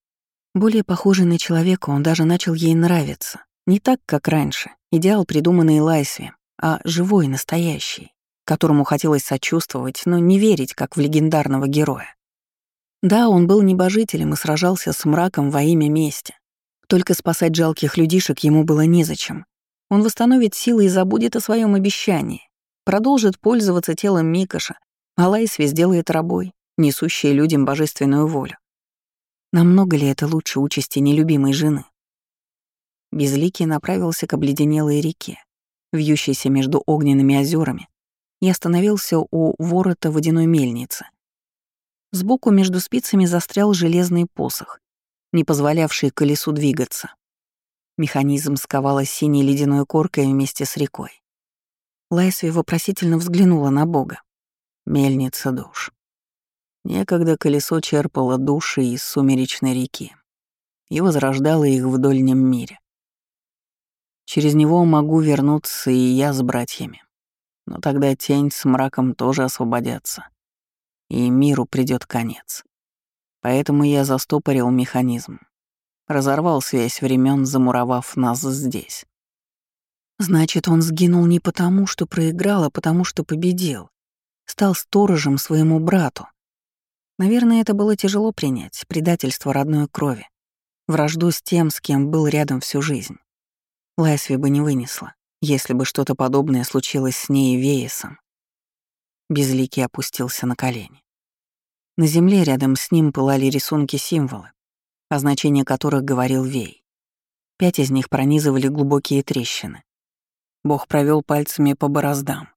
Более похожий на человека, он даже начал ей нравиться. Не так, как раньше, идеал, придуманный Лайсви, а живой, настоящий, которому хотелось сочувствовать, но не верить, как в легендарного героя. Да, он был небожителем и сражался с мраком во имя мести. Только спасать жалких людишек ему было незачем. Он восстановит силы и забудет о своем обещании. Продолжит пользоваться телом Микоша, а Лайсви сделает рабой, несущей людям божественную волю. Намного ли это лучше участи нелюбимой жены? Безликий направился к обледенелой реке, вьющейся между огненными озерами, и остановился у ворота водяной мельницы. Сбоку между спицами застрял железный посох, не позволявший колесу двигаться. Механизм сковало синей ледяной коркой вместе с рекой. Лайсви вопросительно взглянула на Бога. Мельница душ. Некогда колесо черпало души из сумеречной реки и возрождало их в дольнем мире. Через него могу вернуться и я с братьями. Но тогда тень с мраком тоже освободятся, и миру придет конец. Поэтому я застопорил механизм, Разорвал связь времен, замуровав нас здесь. Значит, он сгинул не потому, что проиграл, а потому, что победил. Стал сторожем своему брату. Наверное, это было тяжело принять, предательство родной крови. Вражду с тем, с кем был рядом всю жизнь. Лайсви бы не вынесла, если бы что-то подобное случилось с ней и Веесом. Безликий опустился на колени. На земле рядом с ним пылали рисунки-символы, о значении которых говорил Вей. Пять из них пронизывали глубокие трещины. Бог провел пальцами по бороздам.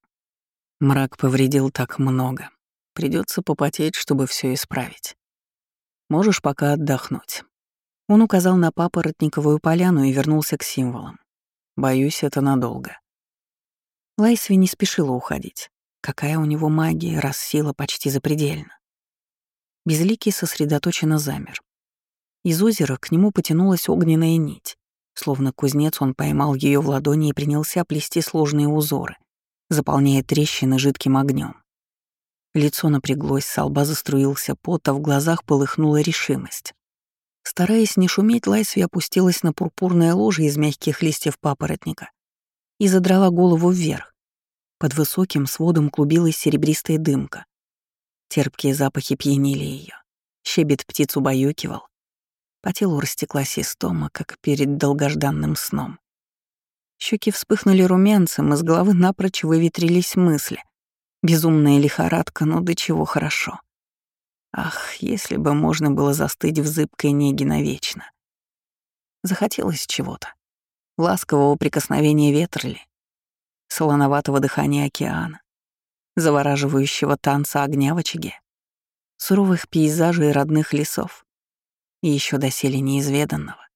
Мрак повредил так много. Придется попотеть, чтобы все исправить. Можешь пока отдохнуть. Он указал на папоротниковую поляну и вернулся к символам. Боюсь, это надолго. Лайсви не спешила уходить. Какая у него магия, раз сила почти запредельна. Безликий сосредоточенно замер. Из озера к нему потянулась огненная нить. Словно кузнец он поймал ее в ладони и принялся плести сложные узоры, заполняя трещины жидким огнем. Лицо напряглось, с заструился пот, а в глазах полыхнула решимость. Стараясь не шуметь, Лайсви опустилась на пурпурное ложе из мягких листьев папоротника и задрала голову вверх. Под высоким сводом клубилась серебристая дымка. Терпкие запахи пьянили ее. Щебет птиц убаюкивал, по телу растеклась истома, как перед долгожданным сном. Щеки вспыхнули румянцем, из головы напрочь выветрились мысли. Безумная лихорадка, но до чего хорошо. Ах, если бы можно было застыть в зыбкой неге навечно. Захотелось чего-то. Ласкового прикосновения ветрли, солоноватого дыхания океана, завораживающего танца огня в очаге, суровых пейзажей родных лесов, и еще доселе неизведанного.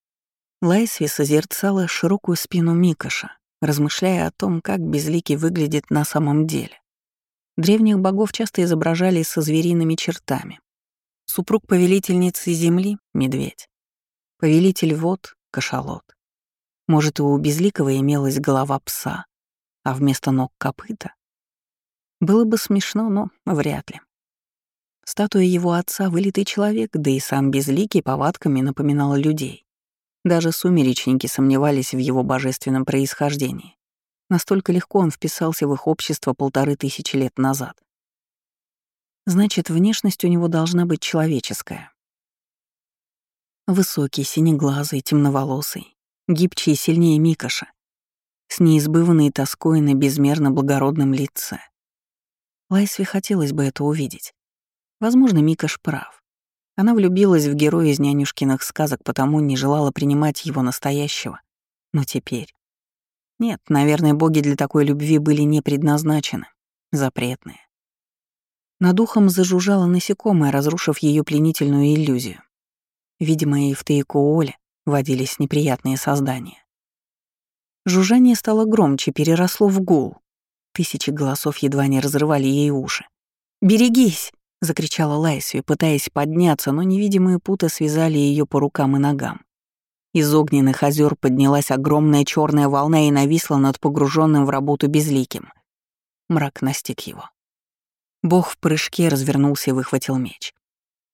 Лайсви созерцала широкую спину Микоша, размышляя о том, как безликий выглядит на самом деле. Древних богов часто изображали со звериными чертами. Супруг повелительницы земли — медведь. Повелитель вод — кашалот. Может, и у безликого имелась голова пса, а вместо ног — копыта. Было бы смешно, но вряд ли. Статуя его отца — вылитый человек, да и сам безликий повадками напоминал людей. Даже сумеречники сомневались в его божественном происхождении. Настолько легко он вписался в их общество полторы тысячи лет назад. Значит, внешность у него должна быть человеческая. Высокий, синеглазый, темноволосый, гибче и сильнее Микоша, с неизбыванной тоской на безмерно благородном лице. Лайсве хотелось бы это увидеть. Возможно, Микаш прав. Она влюбилась в героя из нянюшкиных сказок, потому не желала принимать его настоящего. Но теперь... Нет, наверное, боги для такой любви были не предназначены, запретные. Над ухом зажужжало насекомое, разрушив ее пленительную иллюзию. Видимо, и в Тейкуоле водились неприятные создания. Жужжание стало громче, переросло в гул. Тысячи голосов едва не разрывали ей уши. «Берегись!» — закричала Лайсви, пытаясь подняться, но невидимые путы связали ее по рукам и ногам. Из огненных озер поднялась огромная черная волна и нависла над погруженным в работу безликим. Мрак настиг его. Бог в прыжке развернулся и выхватил меч.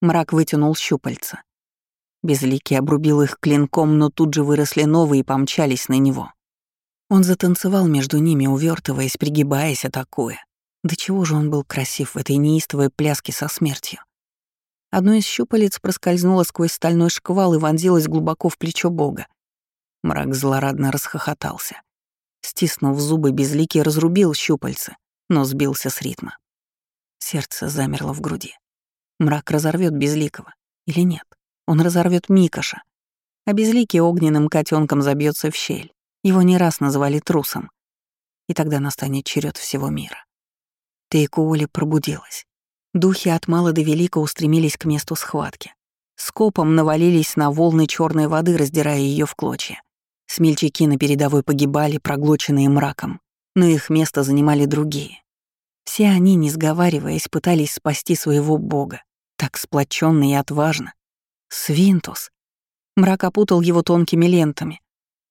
Мрак вытянул щупальца. Безликий обрубил их клинком, но тут же выросли новые и помчались на него. Он затанцевал между ними, увертываясь, пригибаясь, атакуя. До чего же он был красив в этой неистовой пляске со смертью. Одно из щупалец проскользнуло сквозь стальной шквал и вонзилось глубоко в плечо бога. Мрак злорадно расхохотался. Стиснув зубы, безликий разрубил щупальца, но сбился с ритма. Сердце замерло в груди. Мрак разорвет безликого. Или нет? Он разорвет Микоша. А безликий огненным котенком забьется в щель. Его не раз называли трусом. И тогда настанет черед всего мира. Тейкуоли пробудилась. Духи от мала до велика устремились к месту схватки. Скопом навалились на волны черной воды, раздирая ее в клочья. Смельчаки на передовой погибали, проглоченные мраком, но их место занимали другие. Все они, не сговариваясь, пытались спасти своего бога, так сплоченно и отважно. Свинтус. Мрак опутал его тонкими лентами,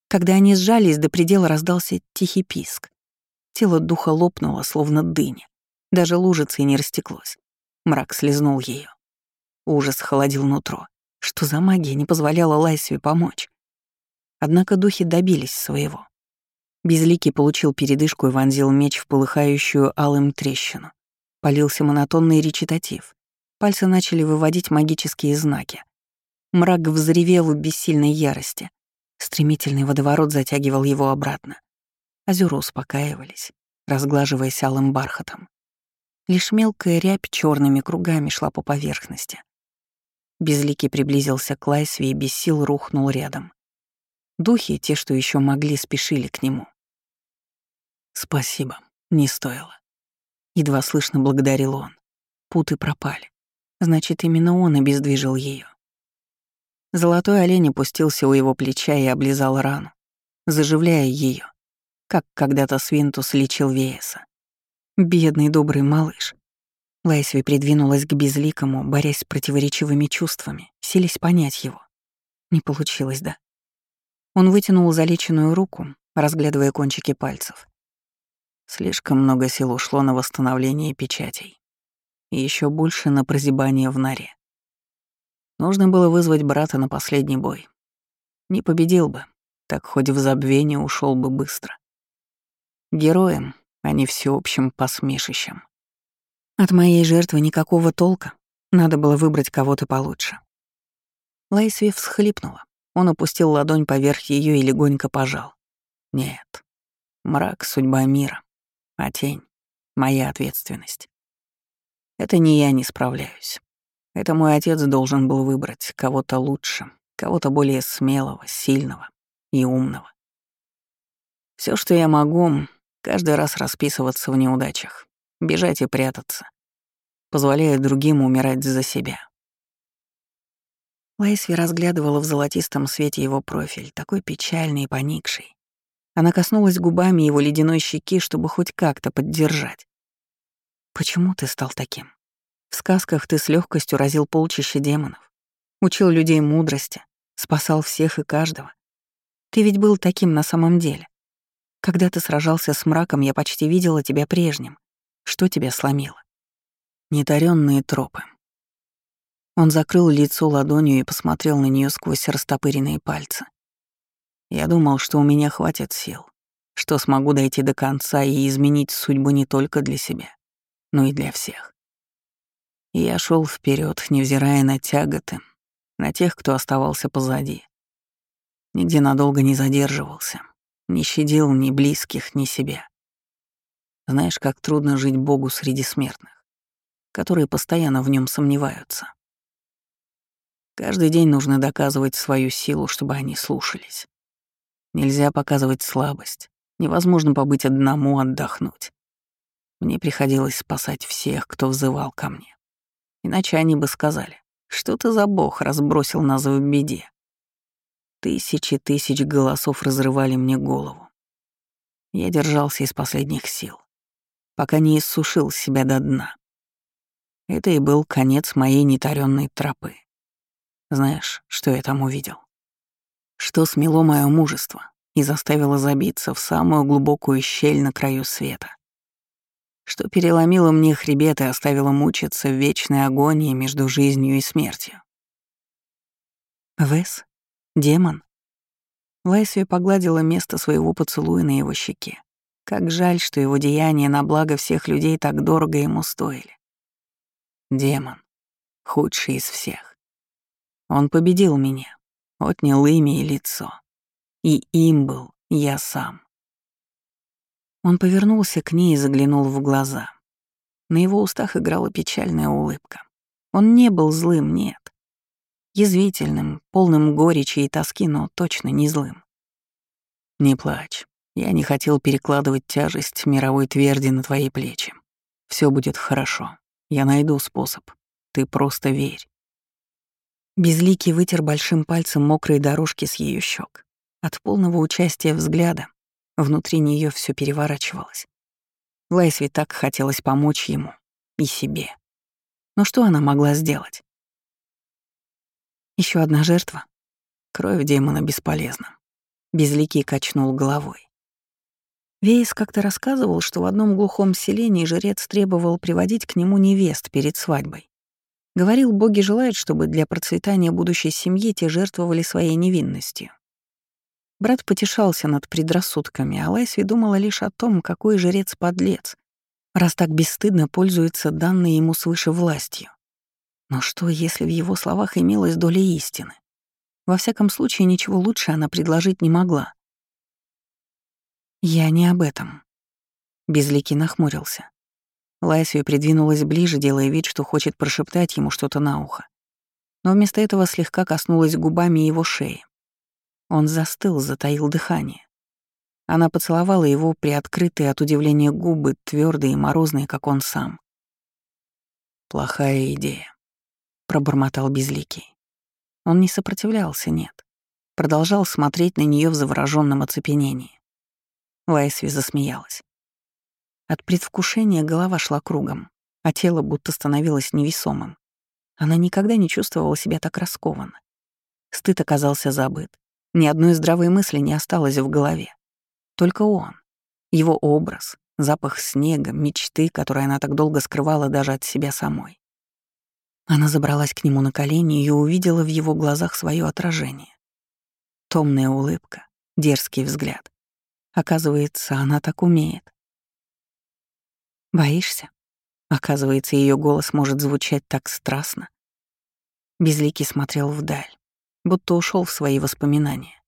когда они сжались, до предела раздался тихий писк. Тело духа лопнуло, словно дыня. Даже лужицей не растеклось. Мрак слезнул ее. Ужас холодил нутро. Что за магия не позволяла Лайсве помочь? Однако духи добились своего. Безликий получил передышку и вонзил меч в полыхающую алым трещину. Полился монотонный речитатив. Пальцы начали выводить магические знаки. Мрак взревел в бессильной ярости. Стремительный водоворот затягивал его обратно. Озера успокаивались, разглаживаясь алым бархатом. Лишь мелкая рябь черными кругами шла по поверхности. Безликий приблизился к Лайсве и без сил рухнул рядом. Духи, те, что еще могли, спешили к нему. «Спасибо, не стоило». Едва слышно благодарил он. Путы пропали. Значит, именно он обездвижил ее. Золотой олень опустился у его плеча и облизал рану, заживляя ее, как когда-то Свинтус лечил Вееса. Бедный добрый малыш. Лайсви придвинулась к безликому, борясь с противоречивыми чувствами, селись понять его. Не получилось, да? Он вытянул залеченную руку, разглядывая кончики пальцев. Слишком много сил ушло на восстановление печатей. И еще больше на прозябание в норе. Нужно было вызвать брата на последний бой. Не победил бы, так хоть в забвение ушел бы быстро. Героем, а не всеобщим посмешищем. От моей жертвы никакого толка. Надо было выбрать кого-то получше. Лайсви всхлипнула. Он опустил ладонь поверх ее и легонько пожал. Нет. Мрак — судьба мира. А тень — моя ответственность. Это не я не справляюсь. Это мой отец должен был выбрать кого-то лучше, кого-то более смелого, сильного и умного. Все, что я могу, каждый раз расписываться в неудачах, бежать и прятаться, позволяя другим умирать за себя. Лайсви разглядывала в золотистом свете его профиль, такой печальный и поникший. Она коснулась губами его ледяной щеки, чтобы хоть как-то поддержать. «Почему ты стал таким?» В сказках ты с легкостью разил полчища демонов, учил людей мудрости, спасал всех и каждого. Ты ведь был таким на самом деле. Когда ты сражался с мраком, я почти видела тебя прежним. Что тебя сломило? Нетаренные тропы. Он закрыл лицо ладонью и посмотрел на нее сквозь растопыренные пальцы. Я думал, что у меня хватит сил, что смогу дойти до конца и изменить судьбу не только для себя, но и для всех я шел вперед, невзирая на тяготы, на тех, кто оставался позади. Нигде надолго не задерживался, не щадил ни близких, ни себя. Знаешь, как трудно жить Богу среди смертных, которые постоянно в нем сомневаются. Каждый день нужно доказывать свою силу, чтобы они слушались. Нельзя показывать слабость, невозможно побыть одному, отдохнуть. Мне приходилось спасать всех, кто взывал ко мне. Иначе они бы сказали, что ты за бог разбросил нас в беде. Тысячи тысяч голосов разрывали мне голову. Я держался из последних сил, пока не иссушил себя до дна. Это и был конец моей нетаренной тропы. Знаешь, что я там увидел? Что смело мое мужество и заставило забиться в самую глубокую щель на краю света. что переломило мне хребет и оставило мучиться в вечной агонии между жизнью и смертью. Вес? Демон? Лайсви погладила место своего поцелуя на его щеке. Как жаль, что его деяния на благо всех людей так дорого ему стоили. Демон. Худший из всех. Он победил меня, отнял имя и лицо. И им был я сам. Он повернулся к ней и заглянул в глаза. На его устах играла печальная улыбка. Он не был злым, нет. Язвительным, полным горечи и тоски, но точно не злым. «Не плачь. Я не хотел перекладывать тяжесть мировой тверди на твои плечи. Все будет хорошо. Я найду способ. Ты просто верь». Безликий вытер большим пальцем мокрые дорожки с ее щек. От полного участия взгляда внутри нее все переворачивалось. Лайсви так хотелось помочь ему и себе. Но что она могла сделать? Еще одна жертва. Кровь демона бесполезна. Безликий качнул головой. Вейс как-то рассказывал, что в одном глухом селении жрец требовал приводить к нему невест перед свадьбой. Говорил, боги желают, чтобы для процветания будущей семьи те жертвовали своей невинностью. Брат потешался над предрассудками, а Лайсви думала лишь о том, какой жрец подлец, раз так бесстыдно пользуется данной ему свыше властью. Но что, если в его словах имелась доля истины? Во всяком случае, ничего лучше она предложить не могла. «Я не об этом». Безликий нахмурился. Лайсви придвинулась ближе, делая вид, что хочет прошептать ему что-то на ухо. Но вместо этого слегка коснулась губами его шеи, он застыл, затаил дыхание. Она поцеловала его приоткрытые от удивления губы, твердые и морозные, как он сам. «Плохая идея», — пробормотал Безликий. Он не сопротивлялся, нет. Продолжал смотреть на нее в завороженном оцепенении. Лайсви засмеялась. От предвкушения голова шла кругом, а тело будто становилось невесомым. Она никогда не чувствовала себя так раскованно. Стыд оказался забыт, ни одной здравой мысли не осталось в голове. Только он, его образ, запах снега, мечты, которые она так долго скрывала даже от себя самой. Она забралась к нему на колени и увидела в его глазах свое отражение. Томная улыбка, дерзкий взгляд. Оказывается, она так умеет. «Боишься?» Оказывается, ее голос может звучать так страстно. Безликий смотрел вдаль будто ушел в свои воспоминания.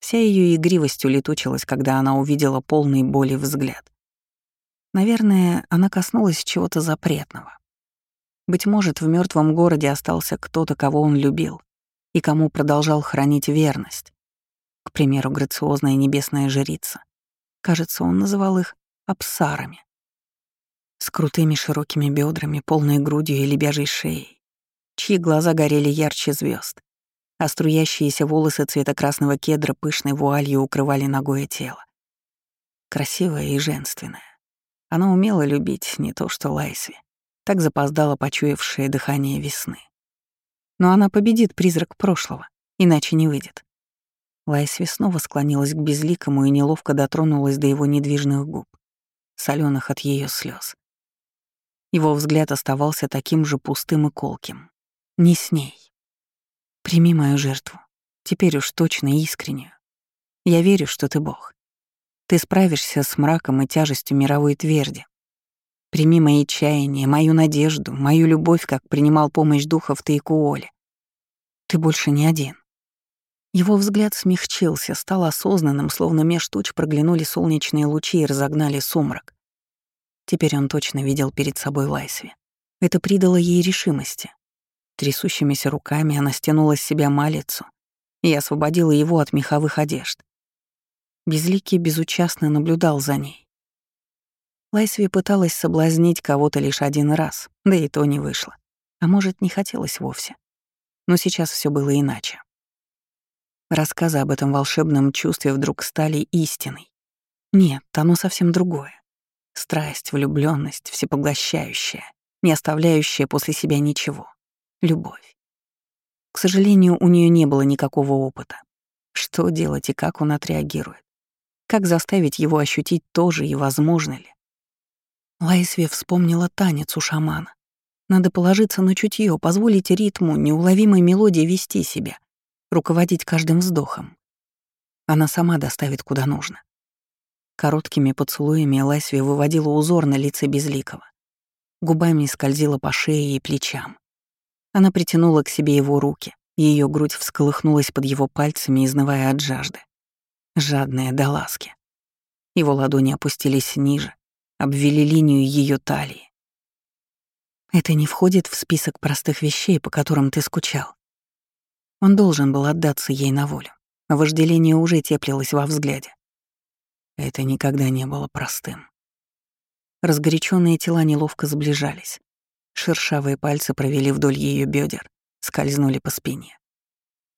Вся ее игривость улетучилась, когда она увидела полный боли взгляд. Наверное, она коснулась чего-то запретного. Быть может, в мертвом городе остался кто-то, кого он любил и кому продолжал хранить верность. К примеру, грациозная небесная жрица. Кажется, он называл их апсарами. С крутыми широкими бедрами, полной грудью и лебяжей шеей, чьи глаза горели ярче звезд, а струящиеся волосы цвета красного кедра пышной вуалью укрывали ногое тело. Красивая и женственная. Она умела любить не то что Лайсви, так запоздала почуявшее дыхание весны. Но она победит призрак прошлого, иначе не выйдет. Лайсви снова склонилась к безликому и неловко дотронулась до его недвижных губ, соленых от ее слез. Его взгляд оставался таким же пустым и колким. Не с ней. Прими мою жертву. Теперь уж точно искреннюю. Я верю, что ты Бог. Ты справишься с мраком и тяжестью мировой тверди. Прими мои чаяния, мою надежду, мою любовь, как принимал помощь духов ты и Куоли. Ты больше не один. Его взгляд смягчился, стал осознанным, словно меж туч проглянули солнечные лучи и разогнали сумрак. Теперь он точно видел перед собой Лайсви. Это придало ей решимости. Трясущимися руками она стянула с себя малицу и освободила его от меховых одежд. Безликий безучастно наблюдал за ней. Лайсви пыталась соблазнить кого-то лишь один раз, да и то не вышло. А может, не хотелось вовсе. Но сейчас все было иначе. Рассказы об этом волшебном чувстве вдруг стали истиной. Нет, оно совсем другое. Страсть, влюбленность, всепоглощающая, не оставляющая после себя ничего любовь. К сожалению, у нее не было никакого опыта. Что делать и как он отреагирует? Как заставить его ощутить то же и возможно ли? Лайсве вспомнила танец у шамана. Надо положиться на чутье, позволить ритму, неуловимой мелодии вести себя, руководить каждым вздохом. Она сама доставит куда нужно. Короткими поцелуями Лайсве выводила узор на лице Безликого. Губами скользила по шее и плечам. Она притянула к себе его руки, ее грудь всколыхнулась под его пальцами, изнывая от жажды. Жадная до ласки. Его ладони опустились ниже, обвели линию ее талии. Это не входит в список простых вещей, по которым ты скучал. Он должен был отдаться ей на волю. Вожделение уже теплилось во взгляде. Это никогда не было простым. Разгоряченные тела неловко сближались. Шершавые пальцы провели вдоль ее бедер, скользнули по спине.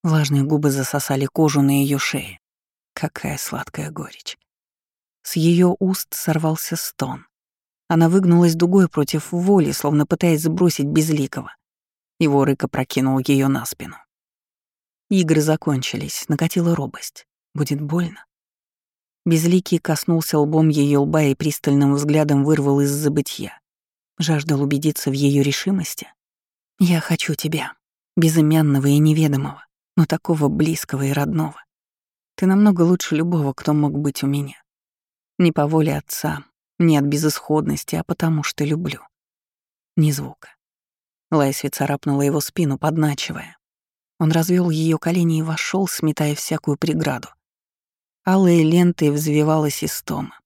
Влажные губы засосали кожу на ее шее. Какая сладкая горечь. С ее уст сорвался стон. Она выгнулась дугой против воли, словно пытаясь сбросить безликого. Его рык опрокинул ее на спину. Игры закончились, накатила робость. Будет больно. Безликий коснулся лбом ее лба и пристальным взглядом вырвал из забытья. Жаждал убедиться в ее решимости. «Я хочу тебя, безымянного и неведомого, но такого близкого и родного. Ты намного лучше любого, кто мог быть у меня. Не по воле отца, не от безысходности, а потому что люблю. Ни звука. Лайсви царапнула его спину, подначивая. Он развел ее колени и вошел, сметая всякую преграду. Алые ленты взвивалась из стома.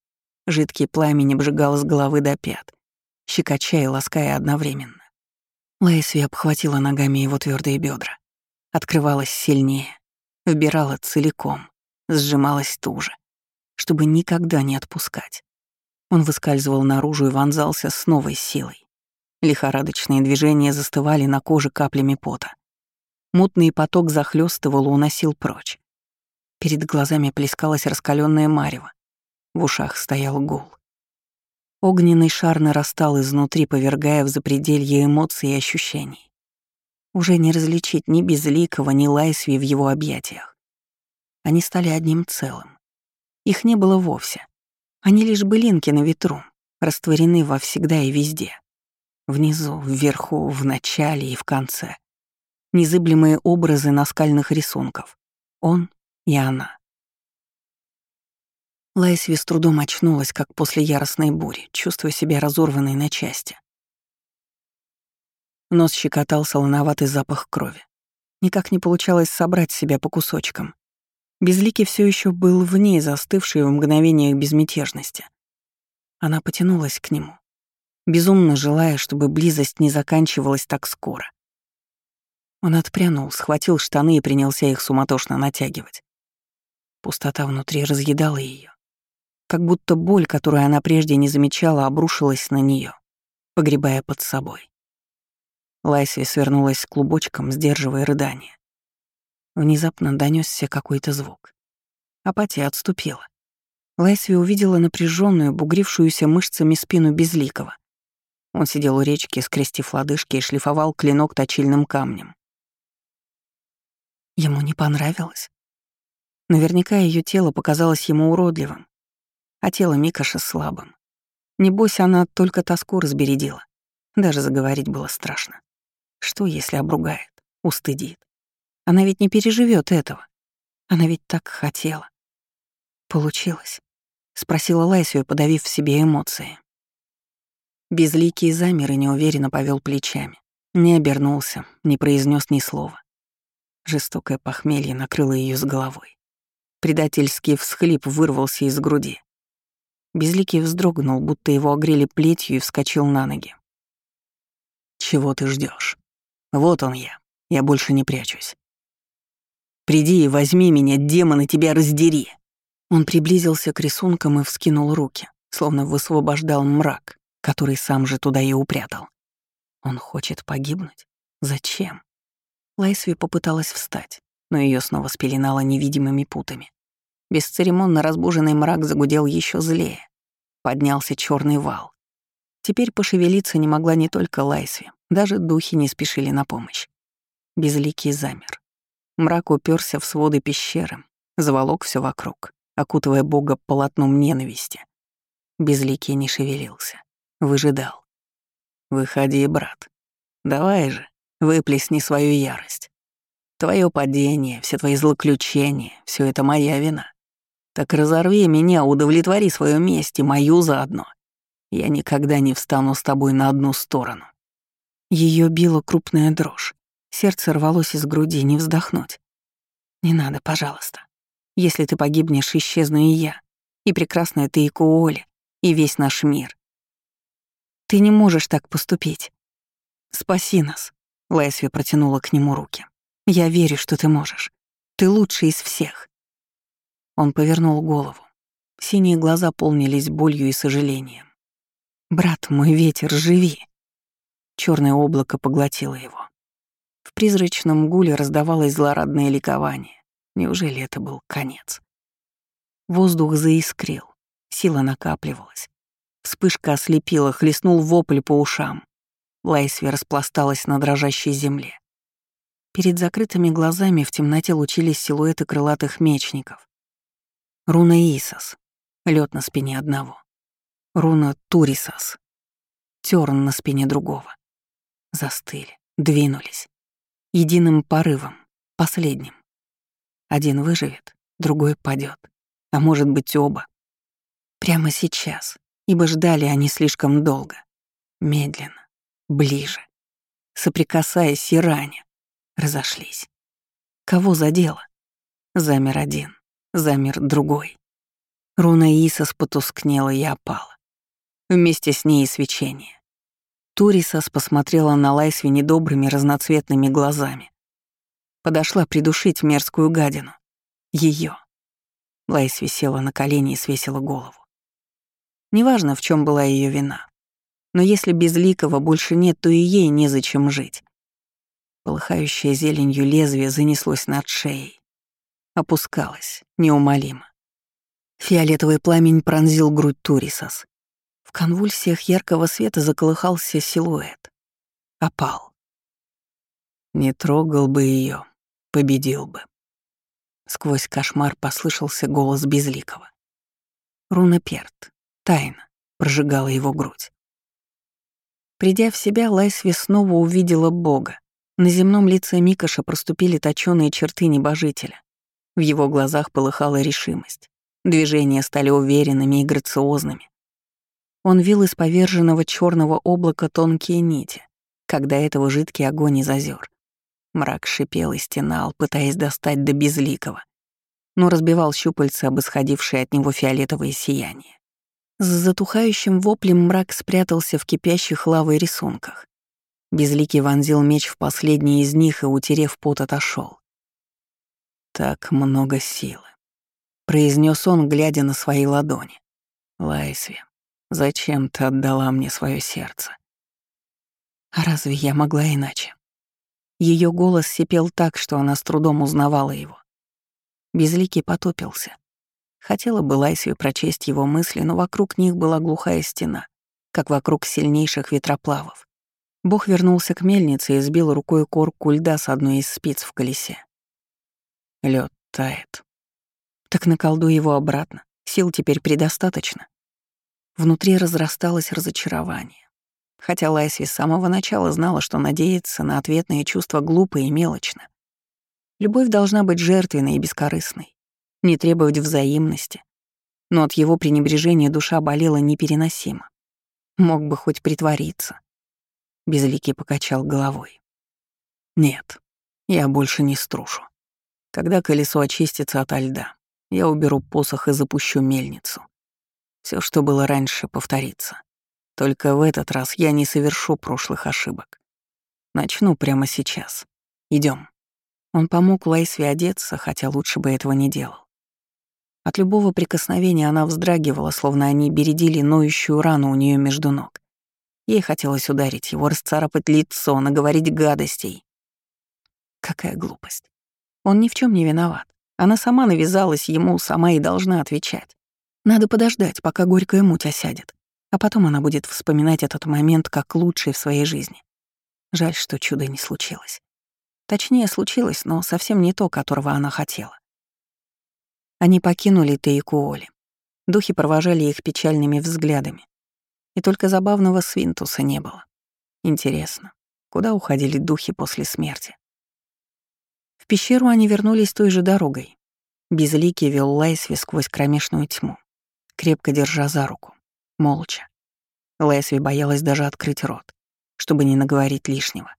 Жидкий пламень обжигал с головы до пят, щекоча и лаская одновременно. Лайсви обхватила ногами его твердые бедра, открывалась сильнее, вбирала целиком, сжималась туже чтобы никогда не отпускать. Он выскальзывал наружу и вонзался с новой силой. Лихорадочные движения застывали на коже каплями пота. Мутный поток захлестывал и уносил прочь. Перед глазами плескалась раскаленная марево. В ушах стоял гул. Огненный шар нарастал изнутри, повергая в запределье эмоций и ощущений. Уже не различить ни безликого, ни лайсви в его объятиях. Они стали одним целым. Их не было вовсе. Они лишь былинки на ветру, растворены во всегда и везде. Внизу, вверху, в начале и в конце. Незыблемые образы наскальных рисунков. Он и она. Лайсви с трудом очнулась, как после яростной бури, чувствуя себя разорванной на части. Нос щекотал солоноватый запах крови. Никак не получалось собрать себя по кусочкам. Безликий все еще был в ней, застывший в мгновениях безмятежности. Она потянулась к нему, безумно желая, чтобы близость не заканчивалась так скоро. Он отпрянул, схватил штаны и принялся их суматошно натягивать. Пустота внутри разъедала ее, как будто боль, которую она прежде не замечала, обрушилась на нее, погребая под собой. Лайси свернулась клубочком, сдерживая рыдание. Внезапно донесся какой-то звук. Апатия отступила. Лайсви увидела напряженную, бугрившуюся мышцами спину Безликого. Он сидел у речки, скрестив лодыжки и шлифовал клинок точильным камнем. Ему не понравилось. Наверняка ее тело показалось ему уродливым, а тело Микаша слабым. Небось, она только тоску разбередила. Даже заговорить было страшно. Что, если обругает, устыдит? Она ведь не переживет этого. Она ведь так хотела. Получилось. Спросила Лайсию, подавив в себе эмоции. Безликий замер и неуверенно повел плечами. Не обернулся, не произнес ни слова. Жестокое похмелье накрыло ее с головой. Предательский всхлип вырвался из груди. Безликий вздрогнул, будто его огрели плетью и вскочил на ноги. «Чего ты ждешь? Вот он я. Я больше не прячусь. Приди и возьми меня, демоны, тебя раздери!» Он приблизился к рисункам и вскинул руки, словно высвобождал мрак, который сам же туда и упрятал. Он хочет погибнуть? Зачем? Лайсви попыталась встать, но ее снова спеленало невидимыми путами. Бесцеремонно разбуженный мрак загудел еще злее. Поднялся черный вал. Теперь пошевелиться не могла не только Лайсви, даже духи не спешили на помощь. Безликий замер. Мрак уперся в своды пещеры, заволок все вокруг, окутывая Бога полотном ненависти. Безликий не шевелился. Выжидал. «Выходи, брат. Давай же, выплесни свою ярость. Твое падение, все твои злоключения — все это моя вина. Так разорви меня, удовлетвори свое месть и мою заодно. Я никогда не встану с тобой на одну сторону». Ее била крупная дрожь. Сердце рвалось из груди, не вздохнуть. «Не надо, пожалуйста. Если ты погибнешь, исчезну и я, и прекрасная ты и Куоли, и весь наш мир. Ты не можешь так поступить. Спаси нас», — Лайсви протянула к нему руки. «Я верю, что ты можешь. Ты лучший из всех». Он повернул голову. Синие глаза полнились болью и сожалением. «Брат мой, ветер, живи!» Черное облако поглотило его. В призрачном гуле раздавалось злорадное ликование. Неужели это был конец? Воздух заискрил, сила накапливалась. Вспышка ослепила, хлестнул вопль по ушам. Лайсви распласталась на дрожащей земле. Перед закрытыми глазами в темноте лучились силуэты крылатых мечников. Руна Исас, лед на спине одного. Руна Турисас, терн на спине другого. Застыли, двинулись. Единым порывом, последним. Один выживет, другой падет, а может быть оба. Прямо сейчас, ибо ждали они слишком долго. Медленно, ближе. Соприкасаясь и раня, разошлись. Кого задело? Замер один, замер другой. Руна Исас потускнела и опала. Вместе с ней и свечение. Турисас посмотрела на Лайсви недобрыми разноцветными глазами. Подошла придушить мерзкую гадину. Ее. Лайсви села на колени и свесила голову. Неважно, в чем была ее вина. Но если безликого больше нет, то и ей незачем жить. Полыхающее зеленью лезвие занеслось над шеей. Опускалось, неумолимо. Фиолетовый пламень пронзил грудь Турисас. В конвульсиях яркого света заколыхался силуэт. Опал. Не трогал бы ее, победил бы. Сквозь кошмар послышался голос Безликого. Руна Перт, тайна, прожигала его грудь. Придя в себя, Лайсви снова увидела Бога. На земном лице Микоша проступили точёные черты небожителя. В его глазах полыхала решимость. Движения стали уверенными и грациозными. Он вил из поверженного черного облака тонкие нити, когда этого жидкий огонь из озер. Мрак шипел и стенал, пытаясь достать до безликого, но разбивал щупальца об исходившее от него фиолетовое сияние. С затухающим воплем мрак спрятался в кипящих лавой рисунках. Безликий вонзил меч в последний из них и, утерев пот, отошел. «Так много силы», — произнес он, глядя на свои ладони. «Лайсви, Зачем ты отдала мне свое сердце? А разве я могла иначе? Ее голос сипел так, что она с трудом узнавала его. Безликий потопился. Хотела бы Лайсию прочесть его мысли, но вокруг них была глухая стена, как вокруг сильнейших ветроплавов. Бог вернулся к мельнице и сбил рукой корку льда с одной из спиц в колесе. Лед тает. Так наколдуй его обратно. Сил теперь предостаточно. Внутри разрасталось разочарование. Хотя Лайсви с самого начала знала, что надеяться на ответные чувства глупо и мелочно. Любовь должна быть жертвенной и бескорыстной, не требовать взаимности. Но от его пренебрежения душа болела непереносимо. Мог бы хоть притвориться. Безликий покачал головой. Нет, я больше не струшу. Когда колесо очистится ото льда, я уберу посох и запущу мельницу. Все, что было раньше, повторится. Только в этот раз я не совершу прошлых ошибок. Начну прямо сейчас. Идем. Он помог Лайсве одеться, хотя лучше бы этого не делал. От любого прикосновения она вздрагивала, словно они бередили ноющую рану у нее между ног. Ей хотелось ударить его, расцарапать лицо, наговорить гадостей. Какая глупость. Он ни в чем не виноват. Она сама навязалась ему, сама и должна отвечать. Надо подождать, пока горькая муть осядет, а потом она будет вспоминать этот момент как лучший в своей жизни. Жаль, что чудо не случилось. Точнее, случилось, но совсем не то, которого она хотела. Они покинули Тейкуоли. Духи провожали их печальными взглядами. И только забавного свинтуса не было. Интересно, куда уходили духи после смерти? В пещеру они вернулись той же дорогой. Безликий вел Лайсви сквозь кромешную тьму, крепко держа за руку, молча. Лайсви боялась даже открыть рот, чтобы не наговорить лишнего.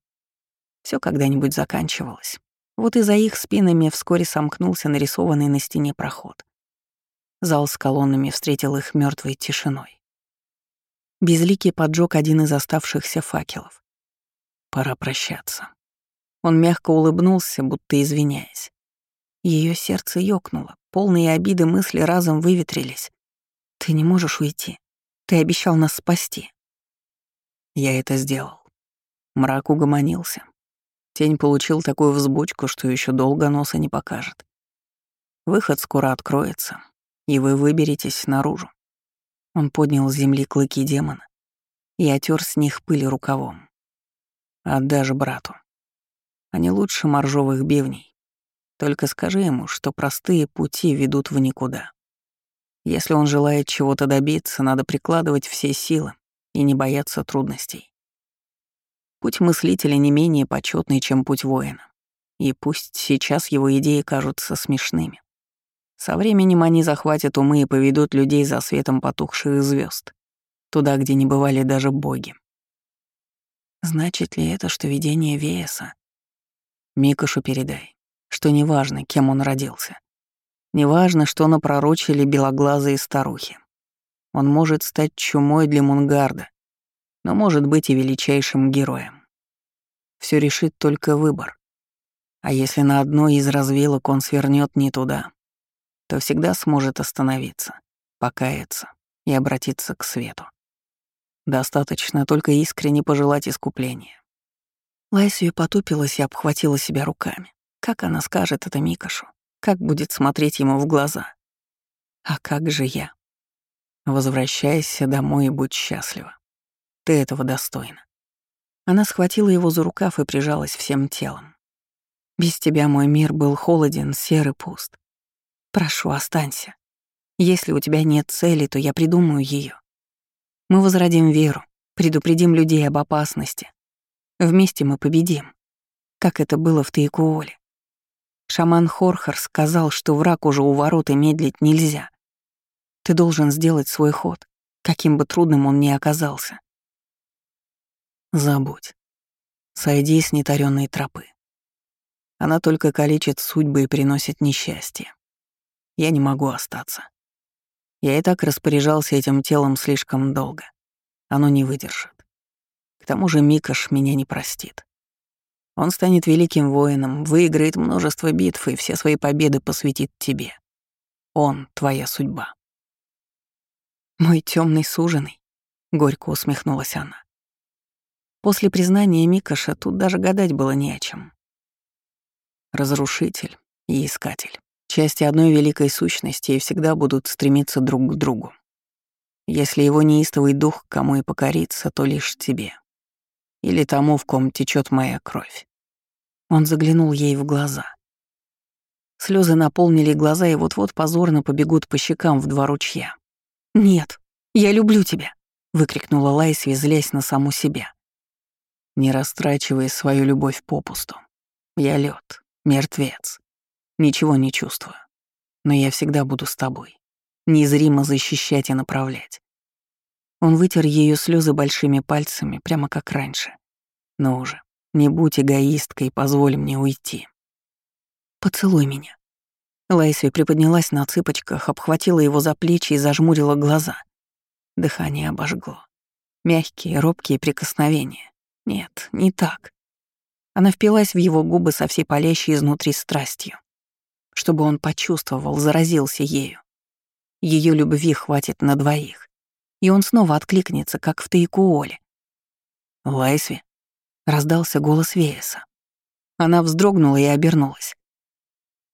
Все когда-нибудь заканчивалось. Вот и за их спинами вскоре сомкнулся нарисованный на стене проход. Зал с колоннами встретил их мертвой тишиной. Безликий поджег один из оставшихся факелов. Пора прощаться. Он мягко улыбнулся, будто извиняясь. Ее сердце ёкнуло, полные обиды мысли разом выветрились. «Ты не можешь уйти. Ты обещал нас спасти». Я это сделал. Мрак угомонился. Тень получил такую взбучку, что еще долго носа не покажет. Выход скоро откроется, и вы выберетесь наружу. Он поднял с земли клыки демона и отер с них пыль рукавом. Отдашь брату. Они лучше моржовых бивней. Только скажи ему, что простые пути ведут в никуда. Если он желает чего-то добиться, надо прикладывать все силы и не бояться трудностей. Путь мыслителя не менее почетный, чем путь воина. И пусть сейчас его идеи кажутся смешными. Со временем они захватят умы и поведут людей за светом потухших звезд, туда, где не бывали даже боги. Значит ли это, что видение Вееса? Микошу передай, что неважно, кем он родился. Неважно, что напророчили белоглазые старухи. Он может стать чумой для Мунгарда, но может быть и величайшим героем. Все решит только выбор. А если на одной из развилок он свернет не туда, то всегда сможет остановиться, покаяться и обратиться к свету. Достаточно только искренне пожелать искупления. Лайсия потупилась и обхватила себя руками. Как она скажет это Микошу? Как будет смотреть ему в глаза? А как же я? Возвращайся домой и будь счастлива. Ты этого достойна. Она схватила его за рукав и прижалась всем телом. Без тебя мой мир был холоден, серый, пуст. Прошу, останься. Если у тебя нет цели, то я придумаю ее. Мы возродим веру, предупредим людей об опасности. Вместе мы победим, как это было в Тайкуоле. Шаман Хорхар сказал, что враг уже у ворот и медлить нельзя. Ты должен сделать свой ход, каким бы трудным он ни оказался. Забудь. Сойди с нетаренной тропы. Она только калечит судьбы и приносит несчастье. Я не могу остаться. Я и так распоряжался этим телом слишком долго. Оно не выдержит. К тому же Микаш меня не простит. Он станет великим воином, выиграет множество битв и все свои победы посвятит тебе. Он — твоя судьба. «Мой темный суженый», — горько усмехнулась она. После признания Микаша тут даже гадать было не о чем. Разрушитель и искатель. Части одной великой сущности и всегда будут стремиться друг к другу. Если его неистовый дух кому и покорится, то лишь тебе. Или тому, в ком течет моя кровь. Он заглянул ей в глаза. Слезы наполнили глаза и вот-вот позорно побегут по щекам в два ручья. «Нет, я люблю тебя!» — выкрикнула Лайсви, злясь на саму себя. Не растрачивай свою любовь попусту. Я лед, мертвец. Ничего не чувствую. Но я всегда буду с тобой. Незримо защищать и направлять. Он вытер ее слезы большими пальцами, прямо как раньше. Но уже, не будь эгоисткой, позволь мне уйти. «Поцелуй меня». Лайсви приподнялась на цыпочках, обхватила его за плечи и зажмурила глаза. Дыхание обожгло. Мягкие, робкие прикосновения. Нет, не так. Она впилась в его губы со всей палящей изнутри страстью. Чтобы он почувствовал, заразился ею. Ее любви хватит на двоих. И он снова откликнется, как в Таикуоле. «Лайсви», — раздался голос Вееса. Она вздрогнула и обернулась.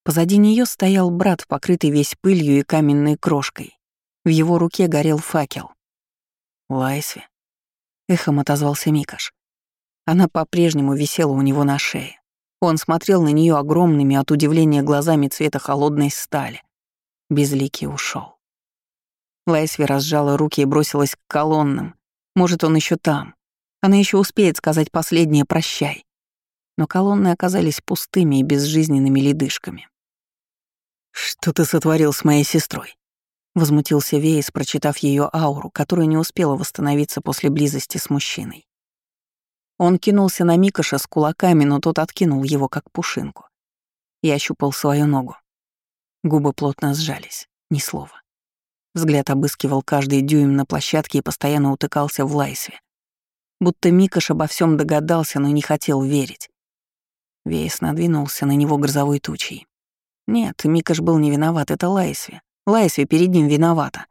Позади нее стоял брат, покрытый весь пылью и каменной крошкой. В его руке горел факел. «Лайсви», — эхом отозвался Микаш. Она по-прежнему висела у него на шее. Он смотрел на нее огромными от удивления глазами цвета холодной стали. Безликий ушел. Лайсви разжала руки и бросилась к колоннам, Может, он еще там. Она еще успеет сказать последнее «прощай». Но колонны оказались пустыми и безжизненными ледышками. «Что ты сотворил с моей сестрой?» Возмутился Вейс, прочитав ее ауру, которая не успела восстановиться после близости с мужчиной. Он кинулся на Микоша с кулаками, но тот откинул его, как пушинку. Я ощупал свою ногу. Губы плотно сжались, ни слова. Взгляд обыскивал каждый дюйм на площадке и постоянно утыкался в Лайсве. Будто Микош обо всем догадался, но не хотел верить. Вейс надвинулся на него грозовой тучей. Нет, Микош был не виноват, это Лайсве. Лайсви перед ним виновата.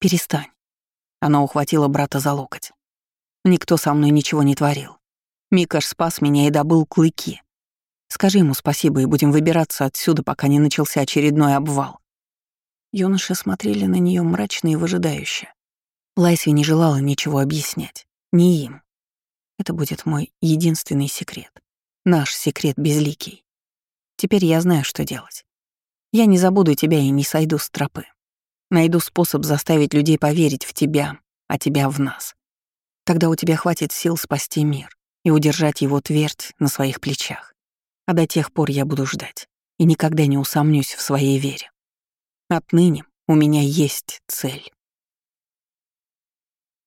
Перестань. Она ухватила брата за локоть. Никто со мной ничего не творил. Микаш спас меня и добыл клыки. Скажи ему спасибо и будем выбираться отсюда, пока не начался очередной обвал. Юноши смотрели на нее мрачно и выжидающе. Лайсви не желала ничего объяснять. Не им. Это будет мой единственный секрет. Наш секрет безликий. Теперь я знаю, что делать. Я не забуду тебя и не сойду с тропы. Найду способ заставить людей поверить в тебя, а тебя в нас. Тогда у тебя хватит сил спасти мир и удержать его твердь на своих плечах. А до тех пор я буду ждать и никогда не усомнюсь в своей вере. Отныне у меня есть цель.